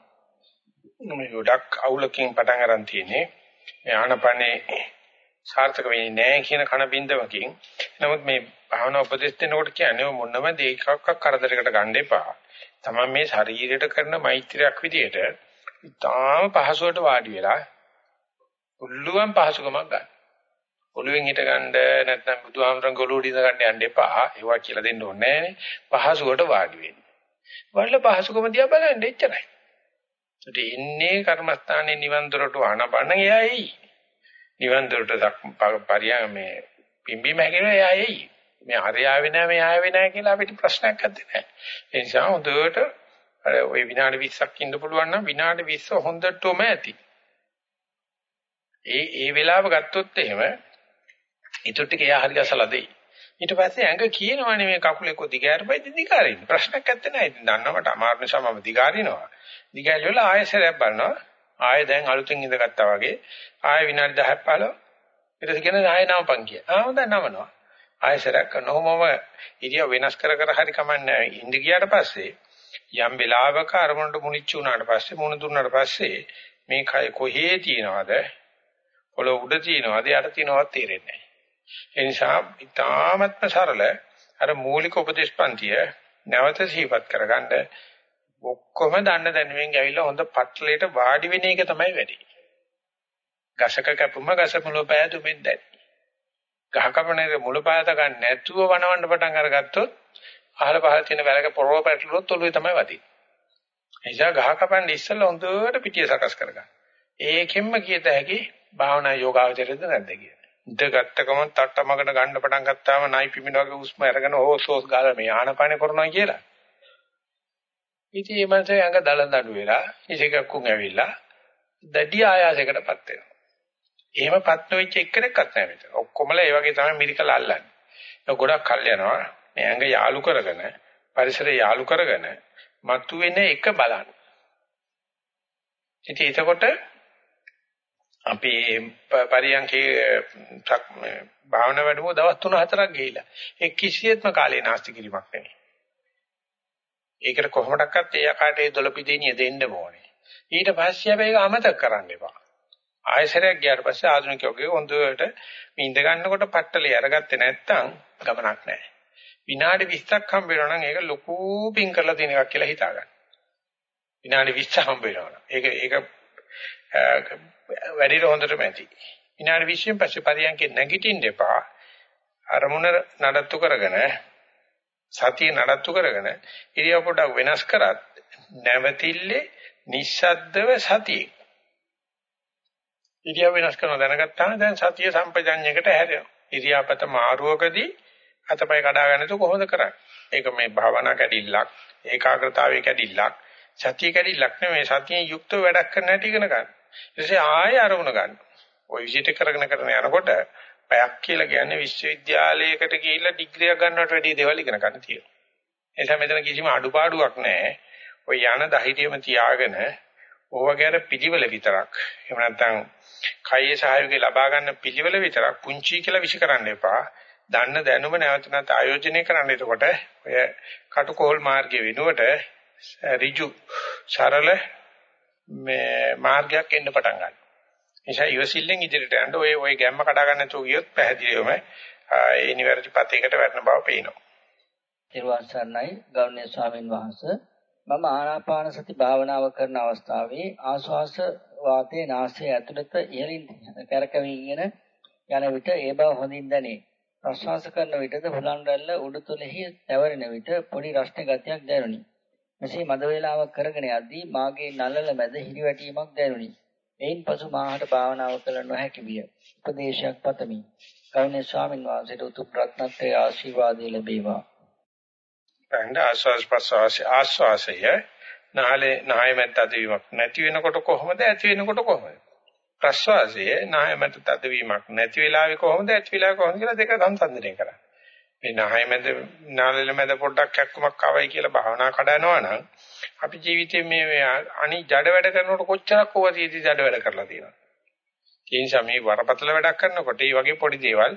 මේ ගොඩක් අවුලකින් පටන් අරන් තියෙන්නේ. මේ ආනපනේ සාර්ථක වෙන්නේ නැහැ කියන කන බින්දවකින්. නමුත් මේ භාවනා උපදෙස් දෙනකොට කියන්නේ මොනම දෙයකක් කරදරයකට ගන්න එපා. තමයි මේ ශරීරයට කරන මෛත්‍රියක් විදියට ඉතාම පහසුවට වාඩි වෙලා උල්ලුවන් පහසුකමක් ගන්න. ඔළුවෙන් හිට ගන්න නැත්නම් බුදුහාමරංග ඔළුවට ඉඳ ගන්න යන්න එපා. ඒවා කියලා දෙන්න ඕනේ නැහැ. පහසුවට වාඩි වෙන්න. වල පහසුකම දිහා බලන්න එච්චරයි. ඒත් ඉන්නේ කර්මස්ථානයේ නිවන් දොරට ආනපන එයයි. නිවන් දොරට පරියා මේ පිම්බීම හැකින එයයි. මේ හරි ආවේ නැහැ මේ ආවේ නැහැ කියලා අපිට ප්‍රශ්නයක් නැත්තේ නෑ. ඒ නිසා හොඳට අර ওই විනාඩි 20ක් ඉන්න පුළුවන් නම් විනාඩි 20 හොඳටම ඇති. ඒ ඒ වෙලාව ගත්තොත් එහෙම ඊට ටික එයා හරි ගසලා දෙයි. ඊට පස්සේ ඇඟ කියනවනේ මේ කකුලේ කො දිගාරපයිද දිගාරින්න. ප්‍රශ්නයක් නැත්තේ නෑ. ඉතින් දන්නවට අමාරු නිසා මම දිගාරිනවා. දිගාරිවල ආයෙසරයක් බලනවා. ආයෙ දැන් අලුතෙන් ඉඳගත්තා වගේ ආයෙ විනාඩි 10ක් 15 ඊට පස්සේ කියන ආයෙ නවපන් කිය. ආ හොඳයි නවනවා. ආයෙසරයක් කරනවම ඉරියව් වෙනස් කර කර හරි කමන්නේ ඉඳ ගියාට පස්සේ යම් වෙලාවක අරමුණට මුනිච්ච උනාට පස්සේ මුණ දුන්නාට පස්සේ මේ කය කොහේ තියනවද පොළොව උඩ තියනවද යට තියනවද තේරෙන්නේ නැහැ ඒ නිසා ඊ타මත්ම සරල අර මූලික උපදේශපන්තිය නැවත සිහිපත් කරගන්න ඔක්කොම දන්න දැනුමින් ඇවිල්ලා හොඳ පටලයට වාඩි වෙන එක තමයි වැඩි. ගසක කැපුම ගස මුල පෑදුමින් දැනි. ගහ කපනේ මුල පාත ගන්න නැතුව වනවන්න පටන් අරගත්තොත් අහල පහල තියෙන වැලක පොරව පැටලුවොත් ඔළුවේ තමයි වදින්නේ. ඒ නිසා ගහ කපන්න ඉස්සෙල්ලා හොඳට පිටිය සකස් කරගන්න. ඒකෙන්ම කියත හැකි භාවනා යෝගාවචරයද නැද්ද කියලා. ඉඳගත්ත ගමන් තට්ටමකට ගන්න පටන් ගත්තාම නයි පිමින වගේ උස්ම අරගෙන හොස් හොස් ගාලා මේ ආනපානේ කරනවා කියලා. ඉතින් මේ මනසේ අඟ දලන් දඬු වෙලා ඉතිකක්කුන් ඇවිල්ලා දැඩි ආයාසයකටපත් වෙනවා. එහෙමපත් නොවෙච්ච එක්කෙනෙක්වත් නැහැ මෙතන. ඔක්කොමලා ඒ වගේ තමයි මිරිකල අල්ලන්නේ. ඒක ගොඩක් කල් යනවා. මේ ඇඟ යාලු කරගෙන, පරිසරය යාලු කරගෙන මතුවෙන එක බලන්න. ඉතින් එතකොට අපි පරියන්කේ භාවනා වැඩමුව දවස් 3-4ක් ගිහිලා ඒ කිසියෙත්ම කාලේ නාස්ති කිරීමක් නෙවෙයි. ඒකට කොහොමඩක්වත් ඒ ආකාරයට ඒ දොළපිදීනිය දෙන්න ඕනේ. ඊට පස්සේ අපි ඒක අමතක කරන්න එපා. ආයසරයක් ගියාට පස්සේ ආධුනිකයෝගේ හොඳට මේ ඉඳ ගන්නකොට පట్టලේ අරගත්තේ නැත්නම් ගමනක් නැහැ. විනාඩි 20ක් හම්බ වෙනවා නම් ඒක ලොකු පින් කරලා තියෙන එකක් කියලා හිතා ගන්න. විනාඩි 20 හම්බ වෙනවා. ඒක ඒක වැඩිට හොඳටම ඇති. විනාඩි 20න් පස්සේ පරියන්කේ නැගිටින්න එපා. අරමුණ නඩත්තු කරගෙන සතිය නඩත්තු කරගෙන ඉරියව් පොඩක් වෙනස් කරත් නැවතිල්ලේ නිස්සද්දව සතියේ ඉරියව් වෙනස් කරන දැනගත්තාම දැන් සතිය සම්පජඤ්ඤයකට හැරෙනවා. ඉරියාපත මාරුවකදී අතපය කඩා ගන්නතු කොහොමද කරන්නේ? ඒක මේ භාවනා කැඩිල්ලක්, ඒකාග්‍රතාවයේ කැඩිල්ලක්, සතිය කැඩිල්ලක් නෙමෙයි සතියෙන් යුක්තව වැඩක් කරන්න හැටි ඉගෙන ගන්න. ඊටසේ ආයෙ අරමුණ ගන්න. ওই විදිහට කරගෙන කරගෙන යනකොට පැයක් කියලා කියන්නේ විශ්වවිද්‍යාලයකට ගිහිල්ලා ඩිග්‍රියක් ගන්නවට වැඩිය දේවල් ඉගෙන ගන්න තියෙනවා. ඒ නිසා මෙතන කිසිම අඩුපාඩුවක් නැහැ. ඔය යන ධෛර්යම තියාගෙන ඕවගේ අර පිළිවෙල විතරක්. එහෙම නැත්නම් කයේ සහයෝගය ලබා ගන්න පිළිවෙල විතරක් පුංචි කියලා විශ්ි කරන්න එපා. දන්න දැනුම නැවත නැවත ආයෝජනය කරන්න. එතකොට ඔය කටුකොහල් මාර්ගයේ වෙනුවට ඍජු සරල මේ මාර්ගයක් එන්න පටන් ගන්නවා. නිසා ඉවසිල්ලෙන් ඉදිරියට යන්න ඔය ඔය ගැම්ම කඩා ගන්න නැතුව ගියොත් පැහැදිලිවම ඒ නිවැරදි පතේකට වැටෙන බව පේනවා. ත්‍රිවාස සරණයි ගෞරවනීය ස්වාමින් වහන්සේ මම ආනාපාන සති භාවනාව කරන අවස්ථාවේ ආශ්වාස වාතයේ නාසය ඇතුළත ඉහළින් කරකවීගෙන යන විට ඒ බව හොඳින් දැනේ. ප්‍රශ්වාස කරන විටද හුලං රැල්ල උඩුතලෙහි තැවරෙන විට පොඩි රස්නේ ගතියක් දැනුනි. මෙසේ මද වේලාවක් කරගෙන යද්දී මාගේ නළල මැද හිරිවැටීමක් දැනුනි. එයින් පසු මාහට භාවනාව කළ නොහැකි විය. උපදේශයක් පතමි. කරුණේ ස්වාමීන් වහන්සේට උතුම් රත්නත්‍රයේ ආශිර්වාදය ලැබේවා. පහඳ ආස්වාස් ප්‍රසවාස ආස්වාසය නාලේ නාය මැද තදවීමක් නැති වෙනකොට කොහොමද ඇති වෙනකොට කොහොමද ප්‍රසවාසයේ නාය මැද තදවීමක් නැති වෙලාවේ කොහොමද ඇති වෙලාවේ කොහොමද කියලා දෙක සංසන්දනය කරා මේ නාය මැද නාලෙල මැද පොඩ්ඩක් කැක්කමක් ආවයි කියලා භාවනා කඩනවා නම් අපි ජීවිතේ මේ අනි ජඩ වැඩ කරනකොට කොච්චරක් ඕවදීදී ජඩ වැඩ කරලා තියෙනවද ඒ නිසා මේ වරපතල වැඩක් කරනකොට මේ වගේ පොඩි දේවල්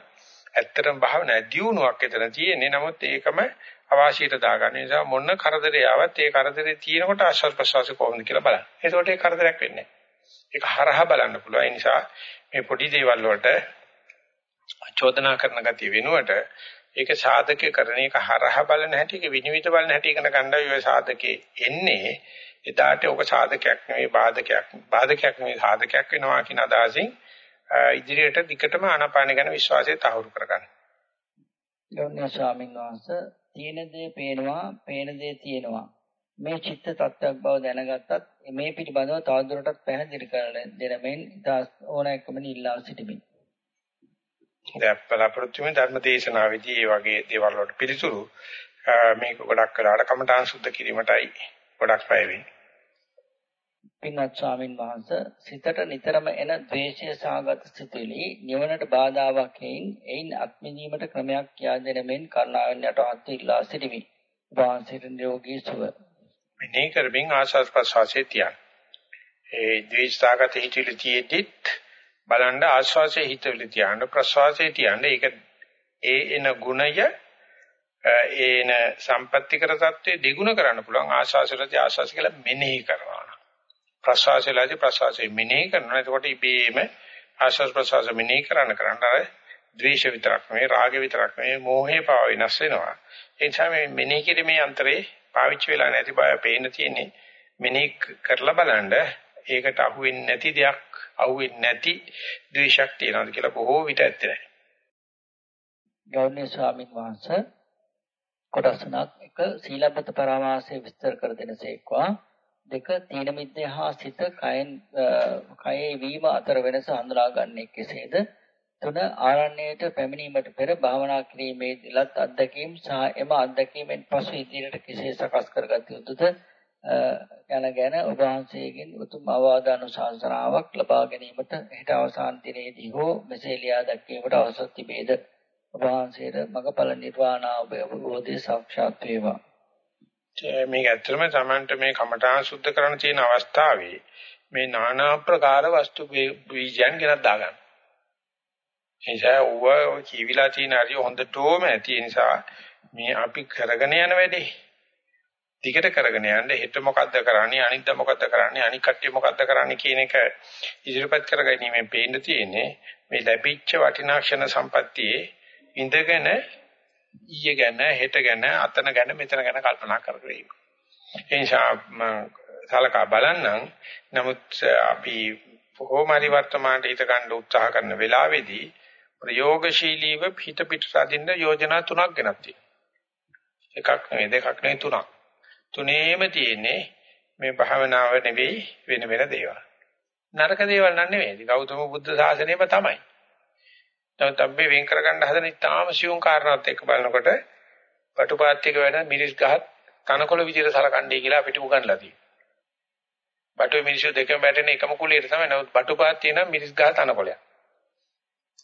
ඇත්තටම භාවනා දියුණුවක් එතන තියෙන්නේ නමුත් ඒකම අවාසියට දාගන්න නිසා මොන කරදරේ ආවත් ඒ කරදරේ තියෙනකොට ආශ්වාස ප්‍රශ්වාස කොහොමද කියලා බලන්න. එතකොට ඒ කරදරයක් වෙන්නේ ඒක හරහා බලන්න පුළුවන්. ඒ නිසා මේ පොඩි දේවල් වලට චෝදනා කරන ගතිය වෙනුවට ඒක සාධකේ කරන එක හරහා බලන හැටි ඒක විනිවිද බලන හැටි ඉගෙන ගන්නයි ඔය සාධකේ එන්නේ. එදාට ඔක සාධකයක් නෙවෙයි බාධකයක්. බාධකයක් නෙවෙයි සාධකයක් වෙනවා කියන අදහසින් ඉදිරියට දිගටම ආනාපාන ගැන විශ්වාසය තහවුරු කරගන්න. ගෞරවනීය ස්වාමීන් වහන්සේ තියෙන දේ පේනවා, පේන දේ තියෙනවා. මේ චිත්ත tattයක් බව දැනගත්තත් මේ පිටිබඳව තවදුරටත් පැහැදිලි කරලා දෙන මෙන් ඕනෑකම ඉල්ලා සිටිමි. දැන් බලාපොරොත්තු වෙන ධර්ම දේශනාවේදී මේ වගේ දේවල් වලට පිළිතුරු මේක ගොඩක් වෙලාවට කමඨාන් සුද්ධ කිරීමටයි ගොඩක් පැය වෙන්නේ. පින්වත් ස්වාමින් වහන්සේ සිතට නිතරම එන ද්වේෂය සාගත සිතුවිලි නිවනට බාධාවක් හේයින් එයින් අත්මිනීමට ක්‍රමයක් කියා දෙන මෙන් කරුණාවෙන් යටවත් ඉල්ලා සිටිමි. වාසයට නිරෝගී සුව. මෙනේ කරමින් ආශාස් ප්‍රසවාසයේ තියන. ඒ ද්වේෂ සාගත හිතිලි තියෙද්දිත් බලන්න ආශාසයේ හිතවිලි තියන්න ප්‍රසවාසයේ තියන්න ඒක ඒ එන ගුණය ඒන සම්පත්‍ති කර තත්ත්වයේ දෙගුණ කරන්න පුළුවන් ආශාසයට ආශාස කියලා මෙනෙහි කරනවා. ප්‍රසවාසයලාදී ප්‍රසවාසය මෙනෙහි කරනවා. එතකොට ඉබේම ආශ්වාස ප්‍රසවාස මෙනෙහි කරන කරන්න අර ද්වේෂ විතරක් නෙවෙයි රාග විතරක් නෙවෙයි මෝහේ පාව වෙනස් වෙනවා. ඒ නිසා මේ මෙනෙහි කිරීමේ අන්තරේ පාවිච්චි වෙලා නැති බය පේන්න තියෙන්නේ. මෙනෙහි කරලා බලන්න ඒකට අහුවෙන්නේ නැති දෙයක් අහුවෙන්නේ නැති ද්වේෂයක් තියෙනවාද කියලා බොහෝ විට ඇත්තේ නැහැ. ගෞරවනීය ස්වාමීන් වහන්සේ කොටසක් එක සීලබ්බත පරමාසය විස්තර කර දෙනසේක්වා දෙක තීන මිද්දේ හා සිත කයෙන් කයේ වීම අතර වෙනස හඳුනා ගන්නේ කෙසේද? තුන ආරණ්‍යයට පැමිණීමට පෙර භාවනා කිරීමේදීලත් අත්දැකීම් සහ එම අත්දැකීමෙන් පසු ඉදිරියට කෙසේ සකස් කරගත යුතුද? යන ගැන ඔබ වහන්සේගෙන් උතුම් අවවාදානුශාසනාවක් ලබා ගැනීමට හෙට අවසාන දිනේදී හෝ මෙසේ ලියා දැක්වීමට අවසර තිබේද? ඔබ වහන්සේට මගපල නිර්වාණ අවබෝධය සාක්ෂාත් වේවා. මේක ඇත්තටම Tamanට මේ කමඨාන් සුද්ධ කරන්න තියෙන අවස්ථාවේ මේ নানা ආකාර වස්තු බීජයන් ගෙනත් දාගන්න. එනිසා ඌව කීවිලා තියෙන හරිය හොඳටම ඇති නිසා මේ අපි කරගෙන යන වැඩේ දිගට කරගෙන යන්න හෙට මොකද්ද කරන්නේ අනිද්දා මොකද්ද කරන්නේ අනික් කට්ටිය මොකද්ද කරන්නේ කියන එක ඉදිරිපත් කරගැනීමෙන් පේන්න තියෙන්නේ මේ ලැබිච්ච වටිනා ක්ෂණ සම්පත්තියේ ඉඳගෙන ඊයේ ගැන හෙට ගැන අතන ගැන මෙතන ගැන කල්පනා කරගෙන ඒ නිසා සලකා බලන්නම්. නමුත් අපි කොහොමරි වර්තමානයේ හිත ගන්න උත්සාහ කරන වෙලාවේදී ප්‍රයෝගශීලීව හිත පිටට අදින්න යෝජනා තුනක් ගෙනත් එකක් නෙවෙයි දෙකක් නෙවෙයි තුනක්. තුනේම තියෙන්නේ මේ භාවනාව නෙවෙයි වෙන වෙන දේවල් නරක දේවල් නන් නෙවෙයි ගෞතම බුද්ධ ශාසනයම තමයි නමුත් අපි වෙන් කරගන්න හදන ඉතාම සියුම් කාරණාත් එක්ක බලනකොට වටුපාත්තික වැඩ මිරිස් ගහත් තනකොළ විදිහට සලකන්නේ කියලා අපිට උගන්ලා තියෙනවා. බටුවේ මිනිස්සු දෙකම බැටෙන එකම කුලියට තමයි. නමුත් බටුපාත්තිය නම් මිරිස් ගහ තනකොළයක්.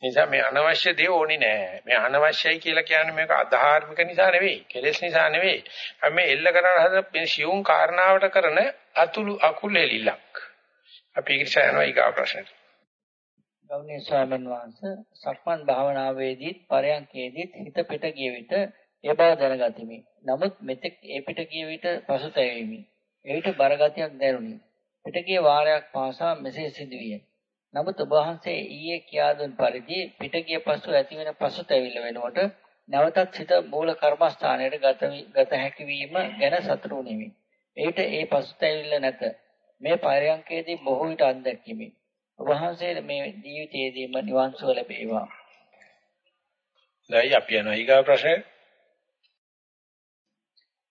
නිසා මේ අනවශ්‍ය දේ ඕනේ නෑ. මේ අනවශ්‍යයි කියලා කියන්නේ මේක අධාර්මික නිසා නෙවෙයි. කෙලෙස් නිසා නෙවෙයි. අපි මේ එල්ල කරන හදන මේ සියුම් කාරණාවට කරන අතුළු අකුල් එලිලක්. අපි ඒක නිසා යනවා ඊගා ප්‍රශ්නෙට. ගෞණීය ස්වාමීන් වහන්සේ සක්මන් භාවනාවේදීත් පරයන්කේදීත් හිත පිට ගිය විට ඒ බව දැනගතිමි. නමුත් මෙතෙක් ඒ පිට ගිය විට පසුතැවීමි. එවිට බරගතියක් දැනුනි. පිට ගිය වාරයක් පාසා මෙසේ සිදුවිය. නමුත් ඔබ වහන්සේ ඊයේ කියා දුන් පරිදි පිට ගිය පසු ඇතිවෙන පසුතැවිල්ල වෙනකොට නැවතත් සිත මූල කර්මස්ථානයට ගත ගත හැකි වීම ගැන සතුටු වෙමි. එවිට ඒ පසුතැවිල්ල නැත. මේ පරයන්කේදී බොහෝ විට අත්දැකීමි. වහන්සේ මේ ජීවිතයේදීම නිවන් සුව ලැබේවා. දැන් අපි යනවා ඊගා ප්‍රශ්නේ.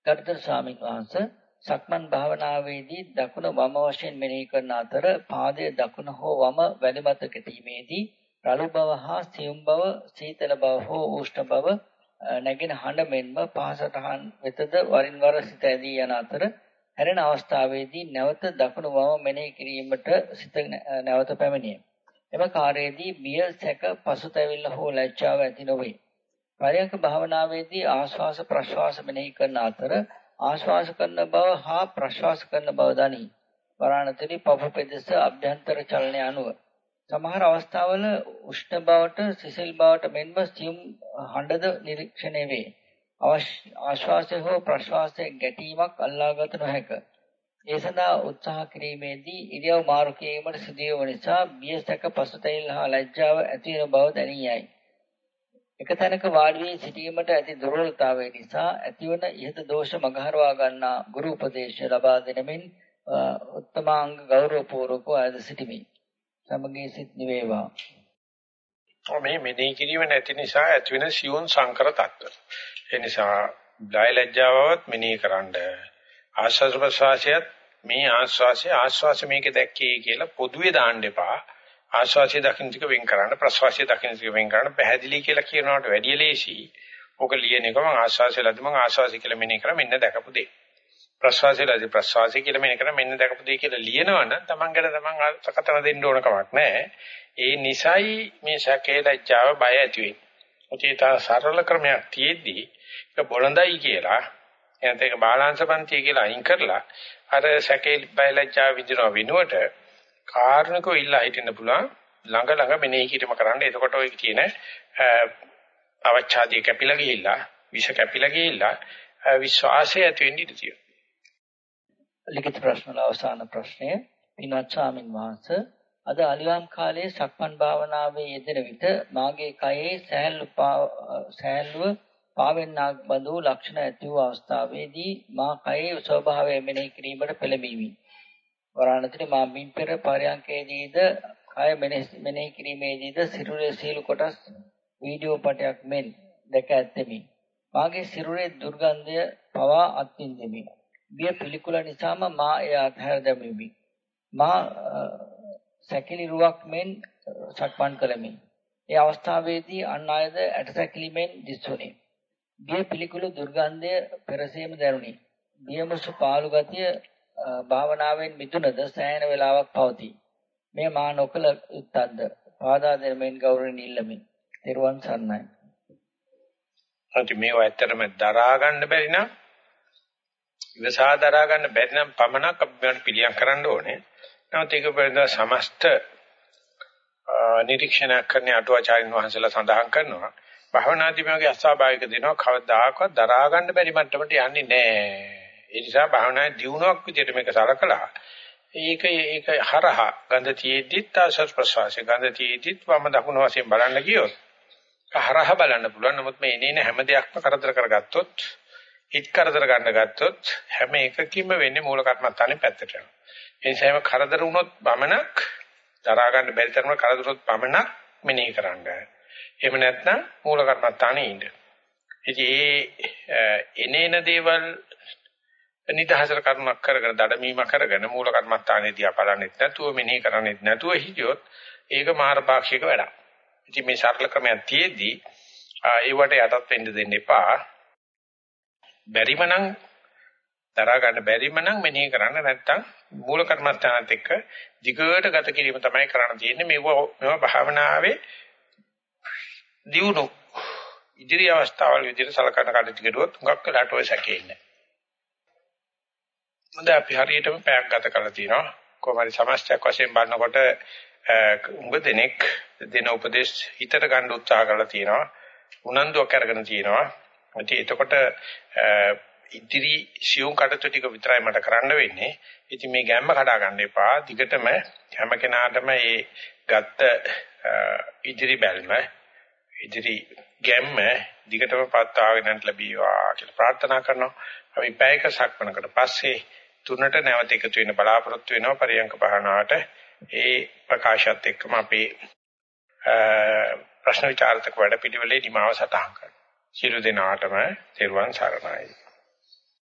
ගරුතර ස්වාමීන් වහන්සේ සක්මන් භාවනාවේදී දකුණ වම වශයෙන් මෙනෙහි කරන අතර පාදයේ දකුණ හෝ වම වැලිමත කෙටීමේදී රළු බව හා සියුම් බව සීතල බව හෝ උෂ්ණ බව නැගෙන හඬ මෙන්ම පහසටහන් වෙතද වරින් වර සිත ඇදී යන අතර හැරෙන අවස්ථාවේදී නැවත දකුණු වම මෙනෙහි කිරීමට සිත නැවත පැමිණියේ. එම කාර්යයේදී බිය සැක පසුතැවිල්ල හෝ ලැජ්ජාව ඇති නොවේ. පරයන්ක භාවනාවේදී ආශ්වාස ප්‍රශ්වාස මෙනෙහි කරන අතර ආශ්වාස කරන බව හා ප්‍රශ්වාස කරන බව දනී. වරාණතරි පපු පෙදෙස අභ්‍යන්තර චලනය අනුව සමහර අවස්ථාවල උෂ්ණ බවට සිසිල් බවට මෙන්ම සියුම් හඬද නිරීක්ෂණය වේ. ආශ්වාසය හෝ ප්‍රශ්වාසයේ ගැටීමක් අල්ලාගත නොහැක. ඒ සඳහා උත්සාහ කිරීමේදී ඉරියව් මාරු කිරීමට සිදුවන නිසා බියසක පසුතැවිල්ල හා ලැජ්ජාව ඇති වෙන බව දැනියයි. එක තැනක වාඩි වී සිටීමට ඇති දුර්වලතාවය නිසා ඇතිවන ඉහත දෝෂ මගහරවා ගන්නා ගුරු උපදේශ ලබා දෙනමින් උත්තමාංග ගෞරවපූර්වකව අද සිටිමි. සමගී සිත් නිවේවා. මේ මෙනෙහි කිරීම නැති නිසා ඇතිවෙන සියුම් සංකර තත්ත්ව. ඒ නිසා බය ලැජ්ජාවවත් මෙනෙහි කරන්න ආශ්වාස ප්‍රශ්වාසයත් මේ ආශ්වාසය ආශ්වාස මේක දැක්කේ කියලා පොදුවේ දාන්න එපා. ආශ්වාසය දකින්න ටික වෙන් කරන්න ප්‍රශ්වාසය දකින්න ටික වෙන් කරන්න පැහැදිලි කියලා කියනවට වැඩිය ලේසි. ඔක ලියන එක මම ආශ්වාසය ලදී මම ආශ්වාසය කියලා මෙනෙහි කරා මෙන්න දැකපු දේ. ප්‍රශ්වාසය ලදී ප්‍රශ්වාසය කියලා මෙනෙහි කරා මෙන්න දැකපු දේ කියලා ලියනවනම් Taman ගැන Taman අර්ථකථන දෙන්න ඕන කමක් නැහැ. ඒ නිසයි මේ සැකේ ලැජ්ජාව බය ඇති වෙන්නේ. ඒක සරල ක්‍රමයක් තියෙද්දී ඒක බොළඳයි කියලා එනත ඒක බාලාංශපන්තිය කියලා අයින් කරලා අර සැකේ බය ලැජ්ජාව විඳිනව වෙනුවට කාරණකෝ ඉල්ලා හිටින්න පුළුවන් ළඟ ළඟ මෙනෙහි කිරීම කරන්න. එතකොට ඔය කියන අවචාදී කැපිලා ගිහිල්ලා විෂ කැපිලා ගිහිල්ලා විශ්වාසය ඇති වෙන්න ඉඩ තියෙනවා. ලිඛිත ප්‍රශ්න අවසාන ප්‍රශ්නය පින්වත් ස්වාමින් වහන්සේ අද අලිවාම් කාලයේ සක්මන් භාවනාවේ යෙදෙන විට මාගේ කයේ සෑහළු සෑහළුව පාවෙන්නාක් බඳු ලක්ෂණ ඇති වූ අවස්ථාවේදී මා කයේ ස්වභාවය මෙනෙහි කිරීමට පෙළඹෙමි. වරාණතිරි මා මින් පෙර පරයන්කේදීද කය මෙනෙහි කිරීමේදීද සිරුරේ සීළු කොටස් වීඩියෝ පටයක් මෙන් දැක ඇත්තෙමි. මාගේ සිරුරේ දුර්ගන්ධය පවා අත්විඳෙමි. බිය පිළිකුල නිසාම මා එය අත්හැර දැමීමි. මා සැකිලි රුවක් මෙන් සක්මන් කළෙමි. ඒ අවස්ථාවේදී අන් අයද ඇටසැකිලිමෙන් දිස්වුනි. බිය පිළිකුල දුර්ගන්ධය පෙරසීම දැනුනි. බියමසු පාළු ගතිය භාවනාවෙන් මිදුනද සෑහෙන වේලාවක් පවතී. මේ මා නොකල යුත්තක්ද? පාදා දෙමින් ගෞරවයෙන් ඉල්ලමි. තෙරුවන් සරණයි. අන්ති මේවා ඇත්තටම දරා ගන්න බැරි නම් ඉවසා දරා ගන්න බැරි නම් පමණක් අපි පිළියම් කරන්න ඕනේ. නමුත් ඒක පිළිබඳව සමස්ත නිරීක්ෂණ කරන අටුවාචාරින් වහන්සේලා සඳහන් කරනවා භවනාදී මේගේ අස්වාභාවික දෙනවා කවදාකවත් දරා ගන්න බැරි මට්ටමට යන්නේ නැහැ. ඒ නිසා භවනාදී දියුණුවක් විදිහට මේක සලකලා ඒක ඒක හරහා ගඳ තියේද්දිත් ආශස් ප්‍රසවාසය ගඳ තියේද්දිත් වම දකුණු වශයෙන් බලන්න ගියොත් හරහා බලන්න පුළුවන්. නමුත් මේ එනේන හැම දෙයක්ම කරදර කරගත්තොත් හිත කරදර ගන්න ගත්තොත් හැම එකකින්ම වෙන්නේ මූල කර්මස්ථානේ පැත්තට යනවා. ඒ නිසා කරදර වුණොත් පමණක් දරා ගන්න බැරි තරම කරදර වුණොත් පමණක් මෙනෙහි කරන්න. එහෙම නැත්නම් මූල කර්මස්ථානේ ඉන්න. ඉතින් ඒ එනේන දේවල් නිදහසට කර්මයක් කරගෙන දඩමීම කරගෙන මූල කර්මස්ථානේ දිහා බලන්නෙත් නැතුව මෙනෙහි කරන්නෙත් නැතුව හිටියොත් ඒක මාරපාක්ෂික වැඩක්. ඉතින් මේ සරල ක්‍රමයක් තියේදී ඒවට යටත් වෙන්න දෙන්න එපා. බැරිම නම් දරා ගන්න බැරිම නම් මෙනෙහි කරන්න නැත්තම් මූල කර්මස්ථානත් එක්ක දිගට ගත කිරීම තමයි කරන්න තියෙන්නේ මේව මේව භාවනාවේ දියුණු ඉදිරි අවස්ථාවල විදිහට සලකන කඩට කෙරුවොත් හුඟක් වෙලාට ඔය සැකෙන්නේ. මොඳ අපි හරියටම පැයක් ගත කරලා තිනවා. කොහොමද සමස්තයක් වශයෙන් බලනකොට උඟ දෙනෙක් දෙන උපදේශ හිතට ගන්න උත්සාහ කරලා තිනවා. උනන්දුවක් අරගෙන තිනවා. ඉතින් එතකොට ඉදිරි සියුම් කටතු ටික විතරයි මට කරන්න වෙන්නේ. ඉතින් මේ ගැම්ම කඩා ගන්න එපා. දිගටම හැම කෙනාටම මේ ගත්ත ඉදිරි බැල්ම ඉදිරි ගැම්ම දිගටම පවත්වාගෙන යන්න ලැබීවා කියලා ප්‍රාර්ථනා කරනවා. අපි පැයක සක්මනකට පස්සේ තුනට නැවත එකතු වෙන බලාපොරොත්තු වෙනවා පරියංක පහනාවට. ඒ ප්‍රකාශයත් එක්කම අපේ ප්‍රශ්න විචාරතක වැඩ පිළිවෙලේ නිමාව සටහන් කරනවා. සියලු දෙනාටම තෙරුවන් සරණයි.